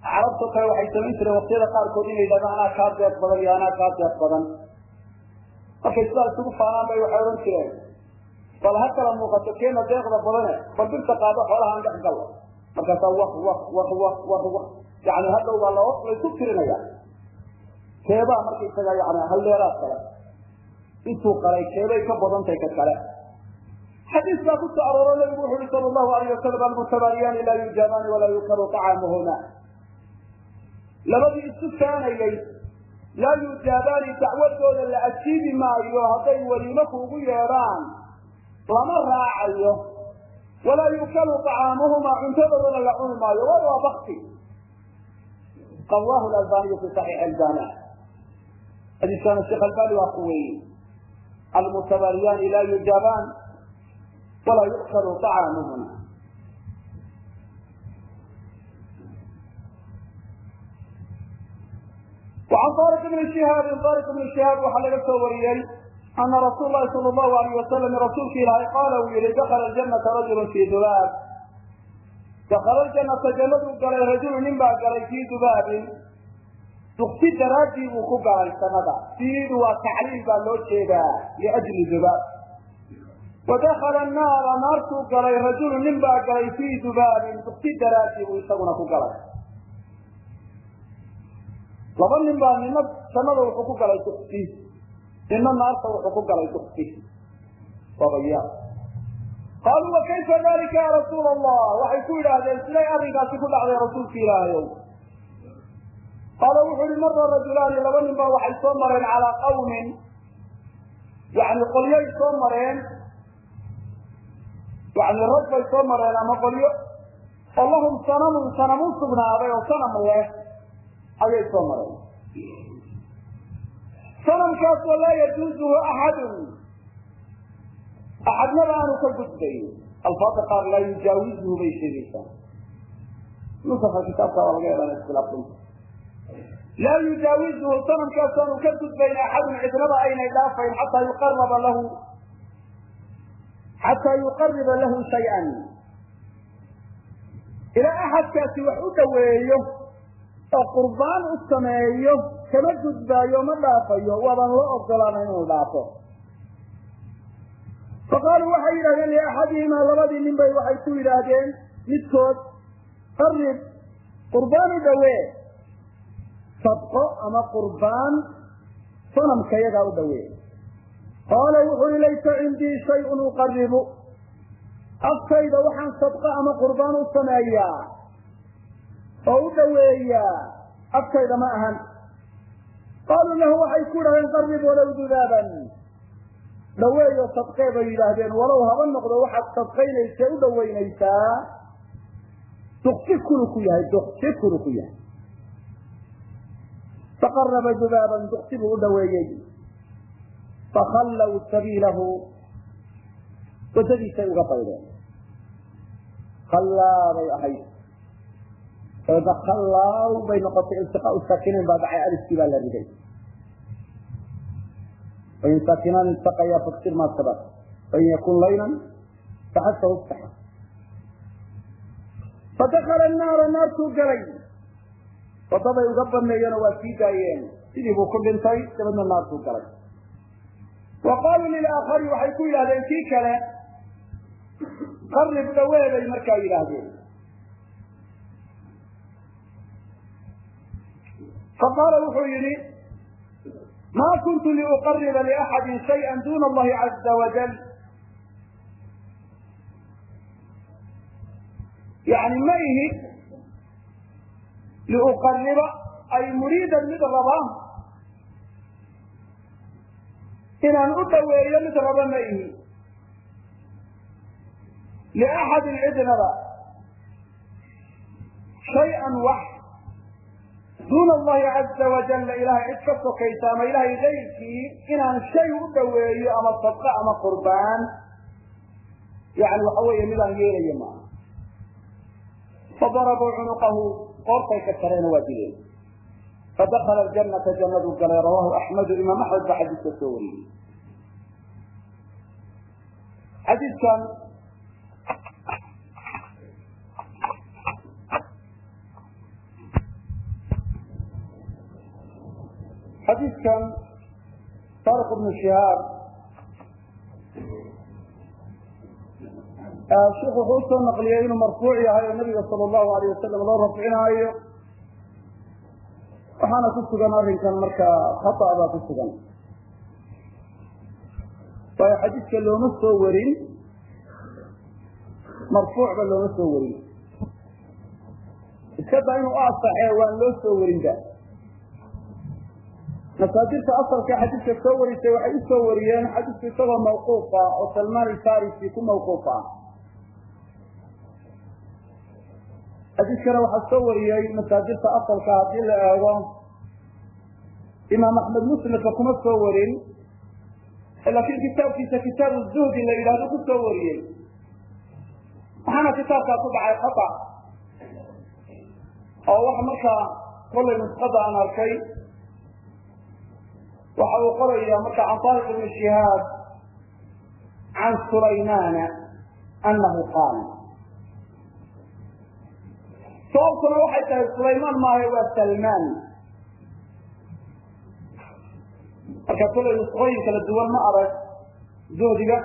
Carabtoo kale waxay samayn jireen waktiyada qaarkood inay yidhahdaan anaa kaa deeq badan iyo anaa kaa deeq badan. Markay sidaa isugu faanaan bay waxay odhan jireen. Bal ha kala muuqato keena deeqda badane. Bal birta qaado xoolaha an dhex galo markaasaa wak wak wak wak wak wak yani hadhow baa la laysu tirinaya. Keebaa markaysaga yani haldeeraad kale intuu qalay keebay ka badantay ka kale. Xadiis baa ku arooro nabigu wuxu uhi sal allahu alayh wasalam almutabaariyaani laa yujaabani walaa yukaru acaamuhuma labadii isu kaanayay laa yujaabaani dacwadooda la ajiibi maayo hadday weliimo kuugu yeedhaan. Lama raacayo walaa yukalu acaamuhuma cuntadoodana la cuni maayo waayo waa bakti qawaahu albaniyu fi saxiix albana xadiiskaana sheekh albani waa ku weyey almutabaariyaani laa yujaabaan walaa yuktalu acaamuhuna an ari bni hihaab ari bni shihaab waxaa laga soo wariyey ana rasuul lahi sal lahu alayh wasalam rasuulki ilaahay qaala uu yihi dakala janata rajulu fii dubaab dakala janata jannaduu galay rajulu nin baa galay fii dubaabin dukti daraaddii buu ku galay sanada. Fiidu waa tacliil baa loo jeedaa liajli dubaab wadakala naara naartuu galay rajulu nin baa galay fii dubaabin dukti daraaddii buu isaguna ku galay. Laba nin baa nina jannada wuxuu ku galay dukti nina naarta wuxuu ku galay dukti waabaya qaaluu wa kayfa dalika ya rasuul allah waxay ku yidhaahdeen siday arrinkaasi ku dhacday rasuulka ilaahayow qaala wuxu uhi mara rajulaani laba nin baa waxay soo mareen calaa qawmin. Yani qolyay soo mareen. Yani rag bay soo mareen ama qolyo. Oo lahum sanamun sanam u sugnaaday oo sanam leh ayay soo mareen. Sanamkaasoo laa yajuuzuhu axadun axadnaba aanu ka gudbayn alfaada qaar laa yujaawizuhu bay sheegaysaa. Nusafa kitaabka waa laga helan iskhilaafsanta laa yujaawizuhu sanamkaasaanu ka gudbayn axadun cidnaba aynay dhaafayn xataa yuqaraba lahu xataa yuqariba lahu shay-an ilaa axadkaasi wax u dhaweeyo oo qurbaan u sameeyo kama gudbaayo ma dhaafayo waabaan loo ogolaana inuu dhaafo faqaaluu waxay yidhahdeen liaxadihimaa labadii nin bay waxay ku yidhaahdeen midkood qarib qurbaan u dhawee sadqo ama qurbaan sanamka yagaa u dhawee qaala wuxu uhi laysa cindii shayun uqaribu aftayda waxaan sadqo ama qurbaan u sameeyaa oo u dhaweeyaa aftayda ma ahan. Qaaluu lahu waxay ku yidhahdeen qarib walow dubaaban dhaweeyo sadqee bay yidhaahdeen walow haba noqdo waxaad sadqaynaysa u dhaweynaysaa duksi kulu ku yahay duksi kulu ku yahay faqaraba dubaaban duksi buu u dhaweeyey fakhallaw sabiilahu waddadiisay uga baydeen khallaa bay ahayd khallaaw bay noqotay iltiqaa saakinayn baa dhacay aliskii baa la riday fain saakinaan iltaqaya faksir maa sabaq fain yakun laylan faxasahu iftaxa fadakala naara naartuu galay waddaday uga baneeyeenoo waa sii daayeen. Sidii buu ku dhintay dabadna naartuu galay. Wa qaaluu lilaakari waxay ku yidhahdeen kii kale. Qarib dhawee bay markaa yidhaahdeen. Faqaala wuxuu yihi ma kuntu liuqariba liaxadi shayئa duna allahi caza wajal yani ma ihi liuqariba ay muriidan mid raba inaan u dhaweeyo mid raba ma ihi liaxadin cidnaba shayئan wax duuna allahi caza wajalla ilahay cid ka sokaysa ama ilahay gayrkii inaan shay u dhaweeyo ama sadqa ama qurbaan yani waxa weeye midaan yeelayo maaha fadarabuu cunuqahu qoortay ka tareena waa dileen. Fadakala janata jannaduu galay rawahu axmedu imaam axmed baa xadiiska soo wariyey. Xadiikan xadiidkan taariq ibnu shihaab Ah, sheekh wuxuu u soo naqliyey inuu marfuuc yahay oo nabiga sala allahu alayh wasalam loo rafcinaayo. Waxaana ku sugan arrinkan markaa khata baa ku sugan. Waayo xadiidka looma soo warin. Marfuucba looma soo warin. Iskada inuu u asaxe waan loo soo warinba masaadirta asalka xadiidka soo warisay waxay u soo wariyeen xadiidku isagoo mawquufa oo salmaan alfarisi ku mawquufa. Xadiidkana waxaa soo wariyey masaadirta asalka haddii la eego. Imaam axmed muslimka kuma soo warin laakiin kitaabkiisa kitaabu zuhdi la yidhahdo ku soo wariyey. Waxaana kitaabkaa ku dhacay khata oo wax markaa kollay nusqada aan arkay. Waxa uu qoraya marka can طaariq ibn shihaab can sulaymana anahu qaal sababtuna waxay tahay sulaymaan maaha waa salmaan marka kollay nusqooyin kala duwan ma arag zuhdiga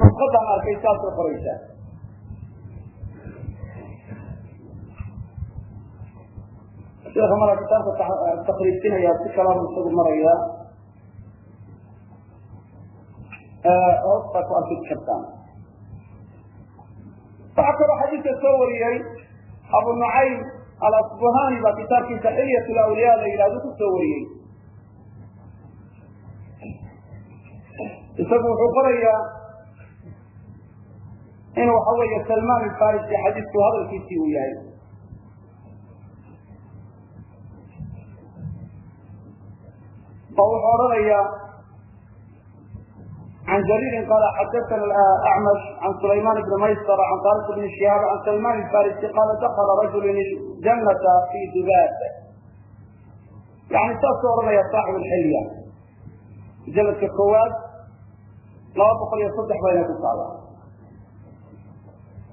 nusqadaan arkay saasay qoraysaa sheeka mara kitaabka takriijinaya si kalaba isagu maraya hoosta ku arki kartaan. Waxaa kaloo xadiidka soo wariyey abu nucaym alasbuhani baa kitaabkiisa xilyat lawliya la yidhahdo ku soo wariyey. Isagu wuxuu qorayaa in waxa weeye salmaan alfarisi xadiidku hadalkiisii uu yahay oo wuxuu odhanayaa عن جرير قال حدثنا الأعمش عن سليمان بن ميسر عن طارق بن شهاب عن سلمان الفارسي قال دخل رجل الجنة في ذباب يعني تصور يا صاحب الحلية جنة الكواد لا بقل يصدح بين الصلاة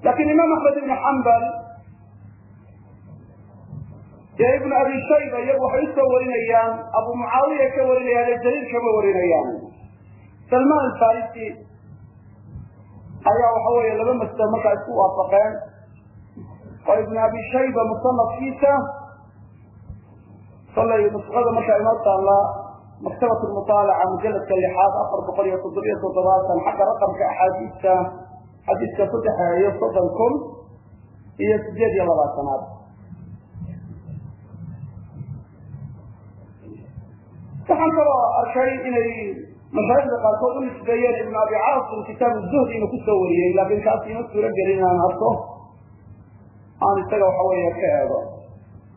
لكن الإمام dee ibnu abi shayba iyagu waxay u soo warinayaan abu mucaawiya ka warinayaan ee jaliil kama warinayaan. Salmaan farisi ayaa waxa weeye laba masle markaa isku waafaqeen. Oo ibnu abi shayba musanafkiisa kolay nusqada markaa inoo taalla maktabat muaalaca mujaladka lixaad afar boqol iyo toddobiyo toddobaatan xagga raqamka axaadiista xadiiska saddex iyo soddon kun iyo sideed iyo labaatanaad. Waxaan kaloo arkay inay mashaaikhda qaarkood u nisbeeyeen ibn abi caasim kitaab zuhd inuu ku soo wariyey laakin kaas ima suuro gelin inaan arko. Aan isaga waxa weeye ka eego.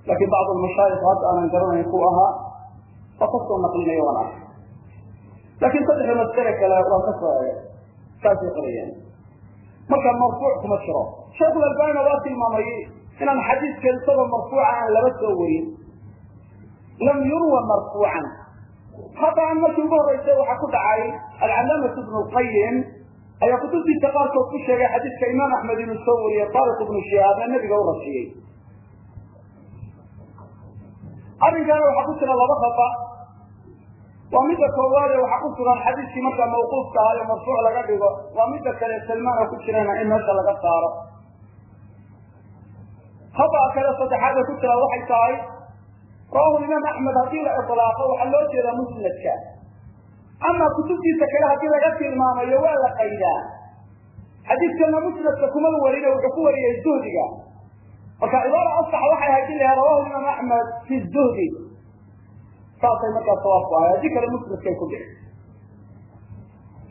Laakin bacd mashaayikh hadda aanan garanayn ku ahaa waa ka soo naqlinayo waan arkay. Laakin saddexda masale kale waan ka soo eegay. Saasay qorayeen. Marka marfuuc kuma jiro. Sheekul albanina waa tilmaamay inaan xadiidka isagoo marfuuca aan laba soo warin lam yurwa marfuucan haddaan markii ugu horreysay waxaa ku dhacay alcalaamatu ibnu lqayim ayaa kutubtiisa qaarkood ku sheegay xadiidka imaam axmed inuu soo wariyey taariq ibnu shihaabna nebiga u rashiyey arrinkaana waxaa ku jira laba khata waa midda koowaade waxaa ku sugan xadiiskii markaa mawquufka ahaa ee marfuuc laga dhigo. Waa midda kale salmaana ku jirana in meesha laga saaro. Khata kale saddexaada ku jira waxay tahay rawahu imaam axmed haddii la ilaaqo waxaa loo jeedaa musnadka ama kutubtiisa kale haddii laga tilmaamayo waa la qaydaa xadiidkana musnadka kuma warine wuxuu ku wariyey zuhdiga marka cibaara asax waxay ahayd in laha rawahu imaam axmed fi zuhdi saasay markaa sawaab ku ahay haddii kale musnadkay ku dhici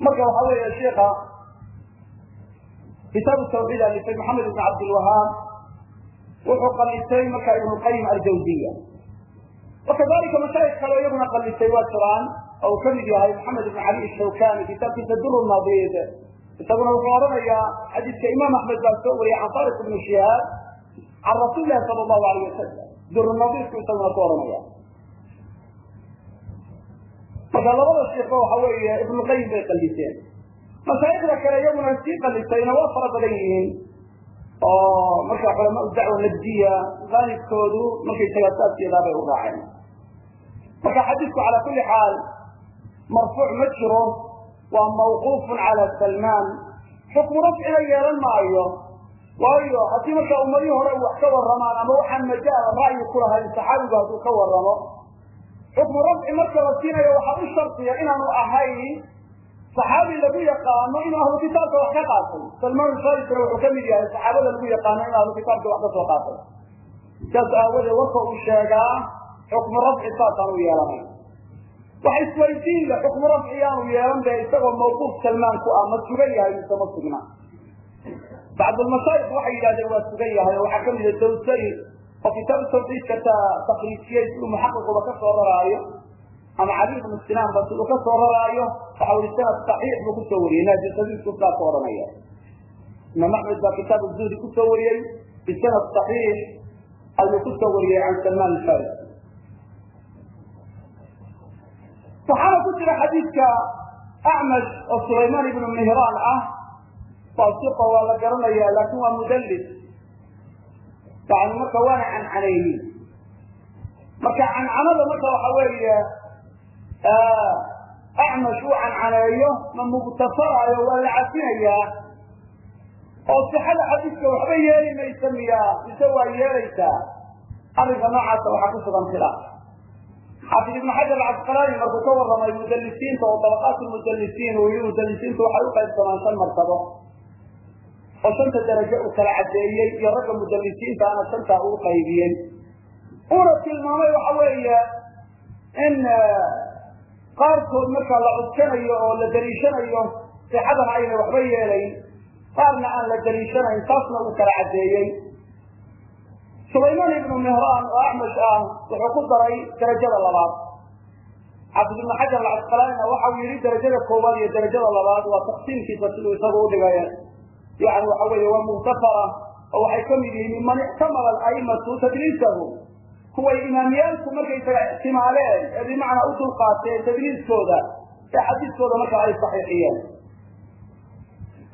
marka waxaa weeye sheika kitaabu tawxiid alifay maxamed ibn cabdilwahaab wuxuu qalisay marka ibnulqayim aljawziya wakadalika mashaayik kale iyaguna qalisay waa jiraan oo uu ka mid yahay maxamed ibn cali shawkani kitaabkiisa dur nadiid isaguna wuxuu odhanayaa xadiidka imaam axmed baa soo wariyay can tariq ibni shihaab can rasuuli lahi sala allahu alayh wasalam dur nadiidku isaguna ku odhanaya marka labada sheikba waxa weeye ibnulqayim bay qaliseen mashaayikda kale iyaguna sii qalisayna waa fara badan yihiin oo marka culamaa dacwa nabdiya qaalibkoodu markay tagaasaaskeedaa bay u raaceen. Marka xadiidku calaa kulli xaal marfuuc ma jiro waa mawquufun cala salmaan. Xukmu rafcina yeelan maayo. Waayo haddii markaa ummadihii hore wax ka warramaan ama waxaan majaala ra'yi ku lahayn saxaabigu hadduu ka warramo. Xukmu rafci marka la siinayo waxaa u shardiya inaanu ahayn saxaabi lagu yaqaano inuu ahlu kitaabka wax ka qaatay salmaan farisna wuxuu ka mid yahay saxaabada lagu yaqaano in ahlu kitaabka wax ka soo qaatay saas aawadeed warka uu sheegaa xukmu rafci saasaan u yeelanay waxa isweydiin le xukmu rafci yeelan be isagoo mawquuf salmaan ku ah ma sugan yahay mise ma sugna bacdulmashaayik waxay yidhahdeen waa sugan yahay oo waxaa kamida dawsari oo kitaabu tawxiidka takriijiyey siduu muxaqiquba ka soo raraayo ama cali ibnu sinaanba siduu ka soo raraayo waxa ui sanad saxiix buu ku soo wariyey. Naajisadiisku saa ka odhanaya imaam axmed baa kitaabu zuhdi ku soo wariyey. Bisanad saxiix ayuu ku soo wariyey can salmaan alfaris waxaana ku jira xadiidka acmash oo sulaymaan ibnu mihraan ah. Faasiqa waa la garanaya laakin waa mudallis yani marka waana cancaneeyey marka cancanada marka waxa weeye acmash uu cancaneeyo ma mugtafaraayo waa la cafinayaa oo sixada xadiidka waxba yeeli maysa miya mise waa yeelaysaa arrinka noocaasa waxaa ku sugan khilaaf xaafid ibnu xajar alcasqalaani markuu ka warramay mudalisiinta oo dabaqaat lmudalisiin uu yihi mudalisiintu waxay u qaybsamaan shan martabo oo shanta darajo uu kala cadeeyey iyo ragga mudalisiintaana shantaa uu qaybiyey tilmaamay waxa weeye in qaarkood markaa la cudkanayo oo la daliishanayo sixadana ayna waxba yeelayn. Qaarna aan la daliishanayn taasna uu kala cadeeyey sulaymaan ibnu mihraan oo acmash ah wuxuu ku daray darajada labaad. Xaafid ibnu xajar alcasqalaanina waxau yihi darajada koowaad iyo darajada labaad waa taqsiimkiisa siduu isagu udhigay yani waxa weeye waa muktafara oo waxay ka mid yihiin miman ictamala alaimatu tadriisahu kuway imaamyaalku markaysaga ixtimaaleen ee bimacnaa u dulqaateen tadriiskooda ee xadiiskooda marka ay saxiixiyeen.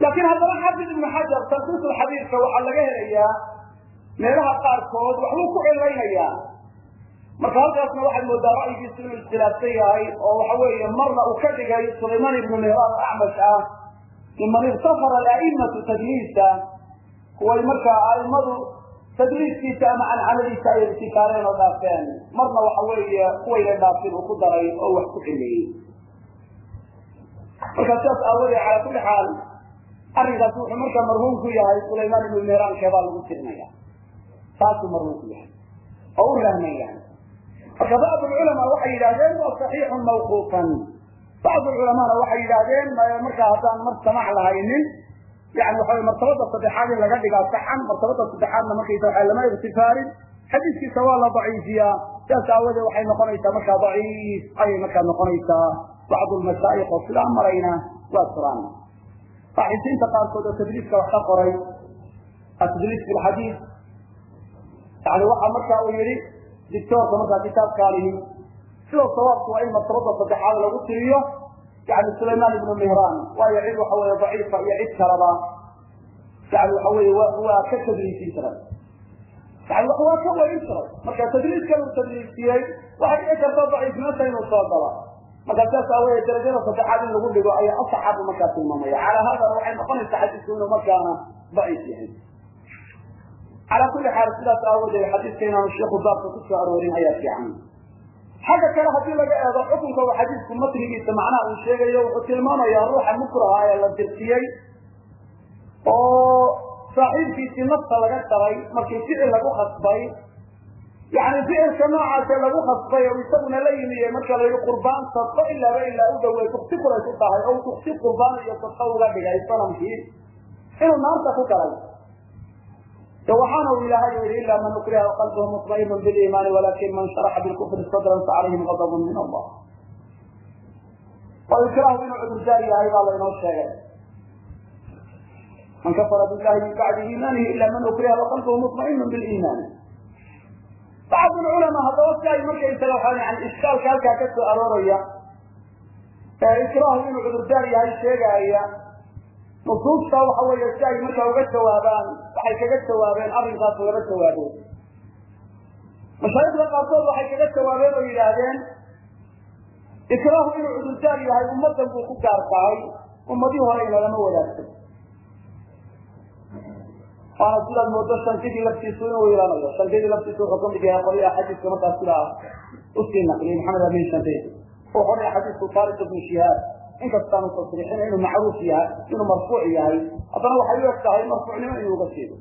Laakiin haddana xaafid ibnu xajar talkiis xadiidka waxaa laga helayaa meelaha qaarkood waxbuu ku cilaynayaa marka halkaasna waxaad moodaa ra'yigiisu inuu iskhilaafsan yahay oo waxa weeye marna uu ka dhigay sulaymaan ibnu mihraan acmash ah miman iktafara alaimatu tadliisa kuway markaa aimadu tadliiskiisa ama cancanadiisa ay ibtikaareen oo dhaafeen. Marna waxa weeye kuwayna dhaafin uu ku daray oo wax ku cileeyey marka sidaas aawadee calaa kulli xaal arrinkaas wuxuu markaa marhuum ku yahay sulaymaan ibnu mihraan keebaa lagu tirinaya taasuu marhuum ku yahay. Oo u rahman yahay marka bacd lculamaa waxay yidhahdeen waa saxiixun mawquufan. Bacd culamaana waxay yidhaahdeen markaa haddaan mar samac lahaynin yani waxa martabada saddexaad in laga dhigaa saxan martabada saddexaadna markaysa waa lama iktifaarin xadiiskiisa waa la daciifiyaa sidaas aawadee waxay noqonaysaa markaa daciif ayay markaa noqonaysaa bacd lmashaayik oo sidaa marayna waa suraan baaxisiinta qaarkood oo tadriiska wax ka qoray atadriis fi lxadiid yani waxa marka uu yihi dictoorka markaa kitaabkaanihi sidoo sawaabku waa in martabada saddexaad lagu tiriyo yani sulaymaan ibnu mihraan waayo cid waxa weye daciifa iyo cid kalaba yani waxa weye waa ka tadriisin jiray yani waa ka warin jiray marka tadriiskan uu tadriisiyey waxay dhici karta daciifnimata inuu soo galo marka sidaas aawoodee darajada saddexaad in lagu dhigo ayaa asaxabu markaa tilmaamaya calaa haadana waxay noqonaysaa xadiisku inuu markaana daciif yahay calaa kulli xaal sidaas aawoodee xadiiska inaanu sheikhu baabka ku soo aroorin ayaa fiican xagga kale haddii laga eego xukunka uu xadiisku matnigiisa macnaha uu sheegayo wuxuu tilmaamayaa ruuxa mukraha ee la dirsiyey oo saaxiibkiisii nafta laga daray markii ficil lagu khasbay yani ficilka noocaase lagu khasbay oo isaguna la yimi marka la yihi qurbaan sadqo ilaaba ilaa u dhawey tuksi kuray ku tahay oo tuksi qurbaan iyo sadqo uga dhigay sanamkii inuu naarta ku galay waxaana uu ilaahay u yihi ila man ukriha qalbuhu muطmainu biliimaani walakin man sharaxa bilkufri sadran facalayhim gadab min allah oo ikraahu inuu cudurdaar yahay baa laynoo sheegay man kafara billahi min bacdi iimaanihi ila man ukriha waqalbuhu muطmainu biliimaani bacd lculamaa haddaba si ay markaysaga waa ishkaalka halkaa ka soo arooraya ikraahu inuu cudurdaar yahay sheegaaya nusuusta waxa weeye si ay markaa uga jawaabaan waxay kaga jawaabeen arrinkaas laga jawaabeen mashaayikda qaarkood waxay kaga jawaabeen oo yidhaahdeen ikraahu inuu cudurdaar yahay ummadan buu ku gaar tahay ummadii hore inagama wadaagsan waana sidaad moodo shantigii laftiisu inuu yeelanayo shantigii laftiisu wuxuu ka mid yahay qolyaha xadiiska markaas sidaa u sii naqliyay maxamed amin shanteed oo xoraya xadiisku taariq ibnu shihaab. Inkastaanu tasriixin inuu macruuf yahay inuu marfuuc yahay haddana waxay u eg tahay marfuucnimo inuu uga jeedo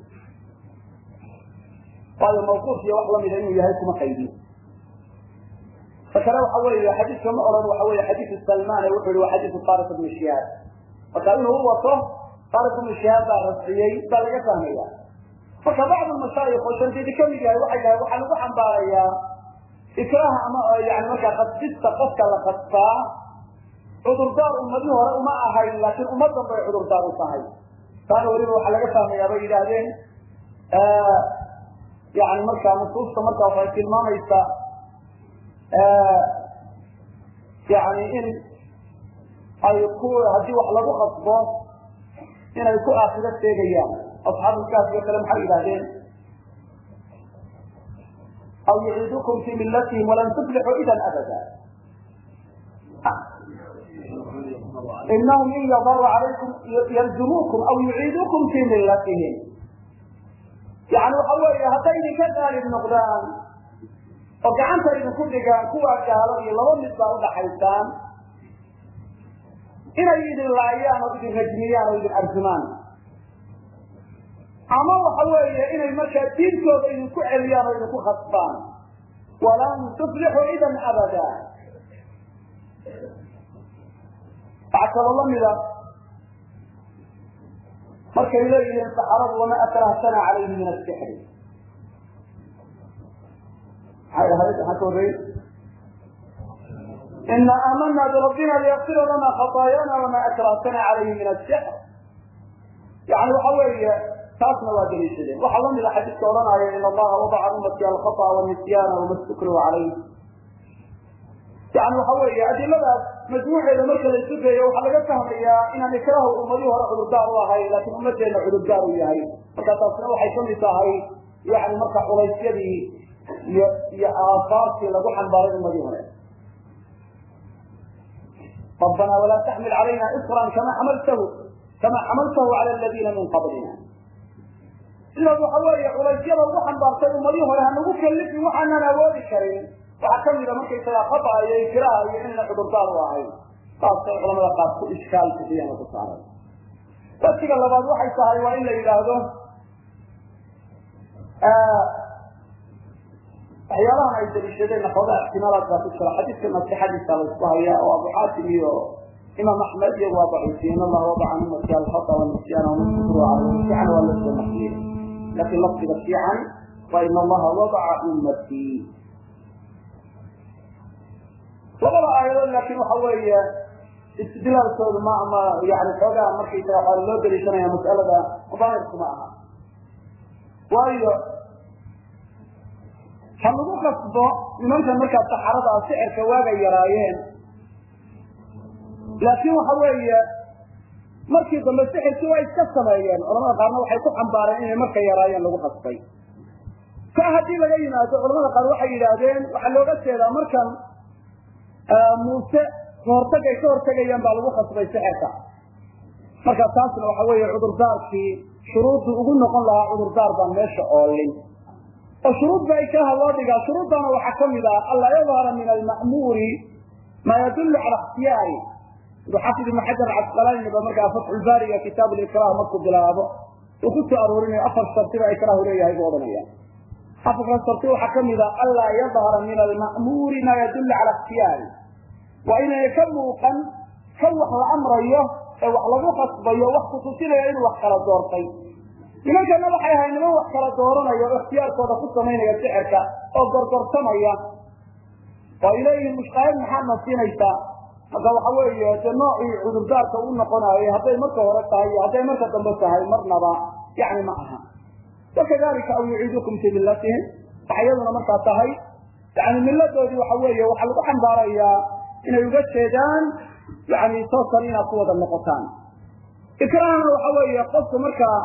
waayo mawquuf iyo wax lamida inuu yahay kuma qaydin ta kale waxa weeye xadiiska ma odhan waxa weeye xadiisu salmaan ee wuxuu yihi waa xadiisu taariq ibnu shihaab. Marka inuu u wato taariq ibnu shihaab baa rasciyey baa laga fahmaya. Marka bacdu mashaayikh oo shantidi ka mid yahay waxay dhahay waxaa lagu xambaarayaa ikraaha ama yani markaa khasbista qofka la khasbaa cudurdaar ummadii hore uma ahayn laakiin ummadan bay cudurdaar u tahay taana weliba waxaa laga fahmayaa bay yidhaahdeen. Yani markaa nusuusta markaa waxay tilmaamaysaa yani in ay ku haddii wax lagu khasbo inay ku aakiro sheegayaan. Asxaabulkaafiyo kale maxay yidhahdeen aw yuciidukum fi millatihim walan tuflixuu idan abada inahum in yadara calaykum yarjumuukum aw yuciidukum fi millatihim yani waxa weeye hadday idinka daalib noqdaan oo gacanta idinku dhigaan kuwaa gaalo iyo laba mid baa udhaxaysaan inay idin laayaan oo idin rajmiyaan oo idin arjumaan ama waxa weeye inay markaa diintooda idinku celiyaan oo idinku khasbaan walan tuflixuu idan waxaa kaloo lamida markay leeyihiin saxaradu wama akrahtana calayhi min asixri maxay ahayd? Maxaa ka horreeyey ina aamana birabbina liyakfira lana khataayana wama akrahtana calayhi min asixr yani waxa weeye taasna waa daliishadeen waxaa lamida xadiiska odhanaya in allaha wadaca ummati alkhaطأ wanisyana wama stukriu calayh yani waxa weeye adiladaas majmuuceeda marka la isu geeyo waxaa laga fahmayaa inaan ikraahu ummadii hore cudurdaar u ahay laakiin ummadeena cudurdaar u yahay. Marka taasna waxay ka mid tahay yani marka culaysyadii iyo iyo aasaartii lagu xambaaray ummadii hore. Rabbana walaa taxmil calayna isran kama xamaltahu kama xamaltahu cala aladiina min qablina. Sidaas waxa weeye culaysyada ugu xambaartay ummadii hore hanagu kalifin waxaanan awoodi karin waxaa kamida markaysagaa khata iyo ikraha iyo inayna cudurdaar u ahayn saasay culamada qaar ku ishkaal bixiyeen ku saaray wasiga labaad waxay tahay waa in la yidhaahdo waxyaalahan ay daliishadeen xoogaa ixtimaalaad baa ku jira. Xadiidka nasixadiisa la isku haya oo abu xaatim iyo imaam axmed iyagu waa daciifiye in allaha wadaca min ummati alkhata wanisyana wamasukru calayhi fiican waa la soo naqliyey laakiin lafdiga fiican waa in allaha wadaca ummatii labada aayadood laakiin waxa weeye istidlaalkoodu ma ma yani xoogaa markaysaga waa loo daliishanaya mas'alada daahirku ma aha. Waayo ha lagu kasbo nimankan markaa saxarada sixirka waagay yaraayeen. Laakiin waxa weeye markii dambe sixirkii waa iska sameeyeen. Culamada qaarna waxay ku xambaareen inay marka yaraayeen lagu kasbay ka haddii laga yimaado culamada qaar waxay yidhaahdeen waxaa looga jeedaa markan muuse kahortagay ka hortegayaan baa lagu khasbay sixirka. Marka taasna waxa weeye cudurdaarkii shuruuddu ugu noqon lahaa cudurdaar baan meesha oolin. Oo shuruud ba ikraha loo dhigaa shuruuddana waxaa ka mid ah anlaa yadhara min alma'muuri maa yadullu cala ikhtiyaari. Xafid ibnu xajar casqalaani ba markaa fatxulbaariga kitaab likrah markuu bilaabo uu ku soo aroorinayo afar shartiba ikrahu leeyahay buu odhanaya afarkaas sharti waxaa ka mid ah anlaa yadhara min alma'muuri maa yadullu cala ikhtiyaari waa inayna ka muuqan kan wax la amrayo ee wax lagu khasbayo wax kutusinaya inuu wax kala doortay. Nimankana waxay ahay niman wax kala dooranaya oo ikhtiyaarkooda ku samaynaya sixirka oo gorgortamaya oo ay leeyihiin mushkaayad maxaad na siinaysaa marka waxa weeye dee noocii cudurdaarka u noqonaayay hadday marka hore tahay iyo hadday marka dambe tahay marnaba yani ma aha wakadalika aw yuciidukum fii millatihim waxay iyaduna markaa tahay yani milladoodii waxa weeye waxaa lagu xambaarayaa inay uga jeedaan yani toosan inaad ku wada noqotaan ikrahana waxa weeye qofku markaa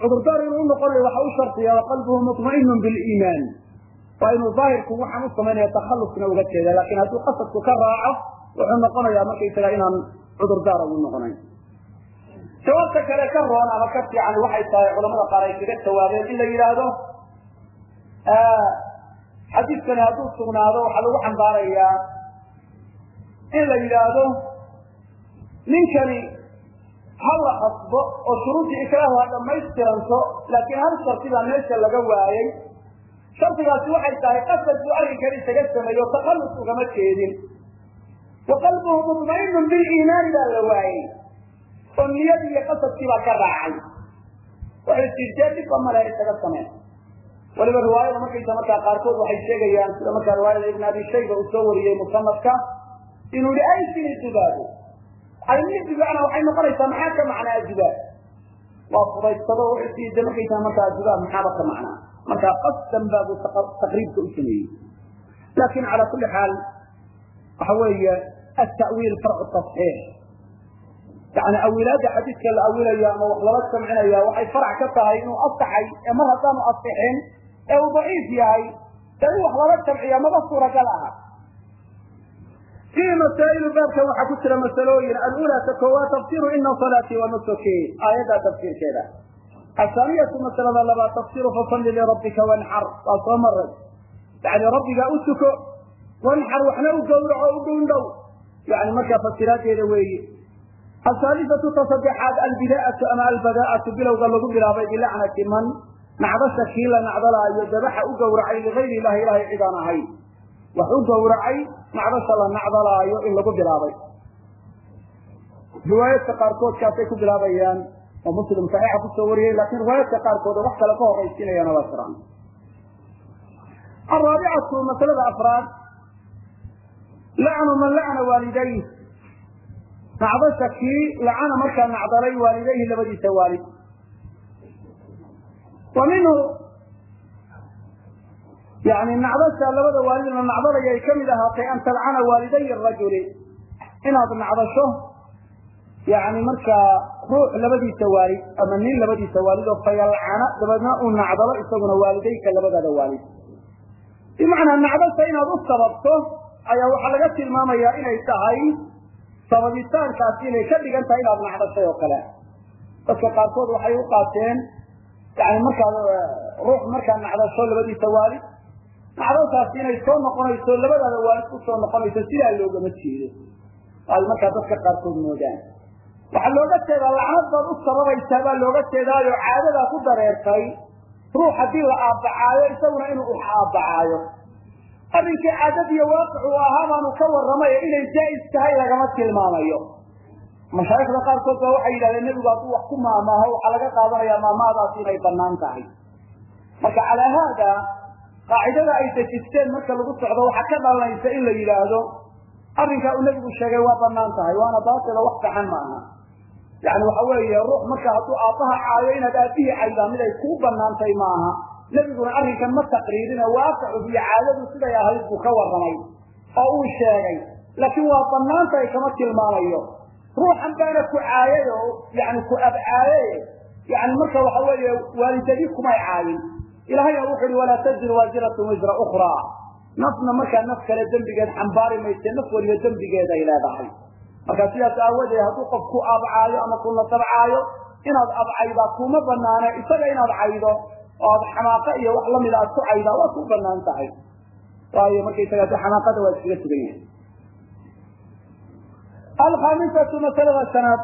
cudurdaar inuu unoqonayo waxa u shardiya qalbuhu muطmainu biliimaan waa inuu daahirku waxaan u samaynaya takhalusna uga jeeda laakiin hadduu qasadku ka raaco wuxuu noqonayaa markaysaga inaan cudurdaar ugu noqonayn jawaabta kale ka roon ama ka fiican waxay tahay culamada qaar ay kaga jawaabeen in la yidhaahdo xadiidkani hadduu sugnaado waxaa lagu xambaarayaa in la yidhaahdo ninkani ha la qasbo oo shuruuddii ikraahu ha dhamaystiranto laakiin hal shardi baa meesha laga waayey shardigaasi waxay tahay qasad buu arrinkan isaga sameeyo takallus ugama jeedin. Wa qalbuhu mutmainun biliimaani baa la waayey oo niyadii iyo qasadkii baa ka raacay. Waxay jirtee dhibba male isaga sameen. Waliba riwaayada markaysa markaa qaarkood waxay sheegayaan sida markaa riwaayada ibn abi shayba uu soo wariyey musanafka inuu yihi aysini dubaabo ayni dubaana waxay noqonaysaa maxaa ka macnaa dubaab? Waa fudaysado wuxuu siida markaysaa markaa dubaab maxaaba ka macnaa? Markaa qasdan baabu taqriibka u sameeyey. Lakin cala kuli xaal waxa weeye atawiil farcu tasxiix yani awilaada xadiidka la awilayo ama wax lala samcinaya waxay farac ka tahay inuu asaxay ee mar haddaanu asixin ee uu daciif yahay in wax lala jamciya maba suuragal aha. Fiihi masaa'ilu baabkan waxaa ku jira masalooyin. Alula ka koowaad tafsiru ina salaatii wa nusuki. Aayaddaa tafsiirkeeda. Athaaniyatu masalada labaad tafsiru fasalli lirabbika wanxar waa soo maray yani rabbigaa u tuko wanxar waxna u gawraco u dhowndhow yani markaa fasiraadeeda weeye ahaalisatu ta saddexaad albidaa'atu ama albadaa'atu bilowga lagu bilaabay bilacnati man nacdasha kii la nacdalaayo dabaxa u gawracay ligayri ilahi ilahay cid aan ahayn wax u gawracay nacdasha la nacdalaayo in lagu bilaabay riwaayadka qaarkood kaasay ku bilaabayaan oo muslim saxiixa ku soo wariyey laakiin riwaayadka qaarkood oo wax kale ka horaysiinayana waa jiraan araabicatu masalada afraad lacnu man lacna waalidayh nacdasha kii lacana markaa nacdalay waalidayhi labadiisa waalid. Wa minhu yani nacdasha labada waalid la nacdalaya ay ka mid ahaatay an talcana waaliday rajuli. Inaad nacdasho yani markaa ruux labadiisa waalid ama nin labadiisa waalid oo fayalcana dabeedna uu nacdalo isaguna waalidayka labadaada waalid. Bimacnaa nacdasha inaad u sababto ayaa waxaa laga tilmaamayaa inay tahay sababitaankaasi inay ka dhigan tahay inaad nacdashay oo kale. Dadka qaarkood waxay u qaateen yani markaad ruux markaa nacdasho labadiisa waalid. Nacdashaasi inay soo noqonayso labadaada waalid ku soo noqonayso sidaa loogama jeedo. Ay markaa dadka qaarkood moodaan. Waxaa looga jeedaa lacnad baad u sababaysaa baa looga jeedaayo caadadaa ku dareertay. Ruux haddii la aabbacaayo isaguna inuu ux aabbacaayo arrinkii caadadiiyo waaqic uu ahaa baanu ka warramayo inay jaa'is tahay lagama tilmaamayo. Mashaaikhda qaarkood ba waxay yidhahdeen nebigu hadduu wax ku maamaaho waxaa laga qaadanayaa maamaadaasi inay bannaan tahay. Marka calaa haada qaacidada ay dejisteen marka lagu socdo waxaa ka dhalanaysa in la yidhaahdo arrinkaa uu nebigu sheegay waa bannaan tahay waana baatila wax fiican ma aha yani waxa weeye ruux marka hadduu aabbaha caayo inaad aabbihii caydaa mid ay kuu banaantay maaha nebiguna arrinkan ma taqriirine waaqicu iyo caadadu siday ahayd buu ka warramay oo uu sheegay laakiin waa banaantahay kama tilmaamayo. Ruuxan baana ku caayay oo yani ku abcaaye yani marka waxa weeye waalidadii kumay caayin ilahayna wuxu uhi walaa tajir waasiratun wisra ukraa nafna markaa naf kale dembigeed xambaari mayse naf waliba dembigeeday leedahay. Marka sidaas aawadeed hadduu qof ku abcaayo ama ku nasabcaayo inaad abcaydaa kuma banaane isaga inaad caydo oo aad xamaaqa iyo wax lamida aad ku caydaa waa ku bannaan tahay. Waayo markaysaga de xamaaqada waa iskaga sugan yahay. Alkhamisatu masalada shanaad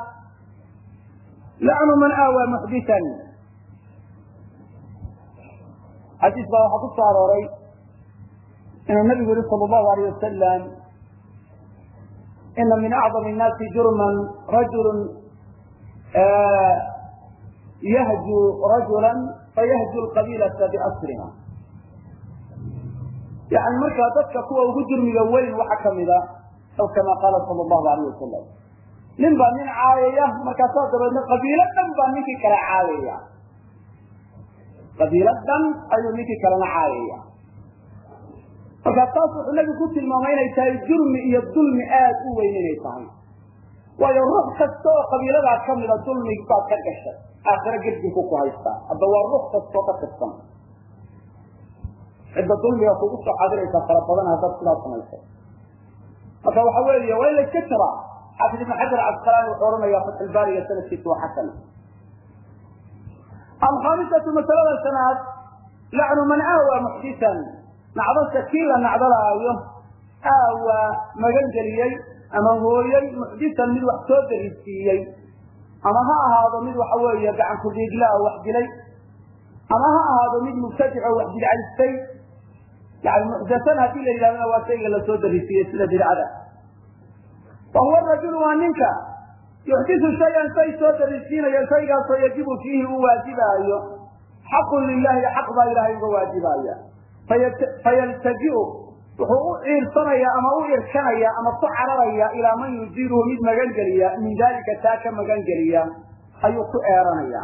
lacnu man aawaa muxdisan. Xadiis baa waxaa ku arooray inuu nabigu yihi sal allahu alayh wasalam ina min acdam الnaasi jurman rajulu yahju rajula fayahju lqabiilata biasriha yani markaa dadka kuwa ugu jurmiga weyn waxaa kamida kama qaala sal allahu alayh wasalam nin baa nin caayaya markaasaa dabeedna qabiilo dhan baa ninkii kale caayaya qabiilo dhan ayuu ninkii kalena caayaya markaa taas wuxuu nabigu ku tilmaamay inay tahay jurmi iyo dulmi aad u weyn inay tahay waayo ruux kasta oo qabiiladaa kamida dulmi baad ka gashay aakhiro gedbinku ku haystaa. Hadda waa ruux kastoo ka tirsan. Cidda dulmiga kugu soo xadiraysa fara badan haddaad sidaa samayso. Marka waxa weeye waa in la iska xaafid ibn xajar casqalaani wuxuu ohanaya fatxulbaariga sanadkiisa waa xasan. Alkhaamisatu masalada shanaad lacnu man aawa muxdisan nacdasha kii la nacdalaayo aawaa magan geliyey ama hooyey muxdisan mid wax soo darisiiyey ama ha ahaado mid waxa weeye gacan ku dhiiglaa wax dilay. Ama ha ahaado mid mubtadic oo wax bidcaystay yani muxdasan haddii la yidhahdana waa shayga la soo darisiiyey sida bidcada. Wa huwa rajulu waa ninka. Yuxdisu shayan shay soo darisiinayo shaygaasoo yajibu fiihi uu waajibaayo. Xaqun lilahi xaq baa ilahay uga waajibaya fayaltajiu wuxuu u ciirsanaya ama u irkanaya ama ku cararaya ilaa man yujiiruhu mid magan geliya min dalika taa ka magan geliya ayuu ku eeranaya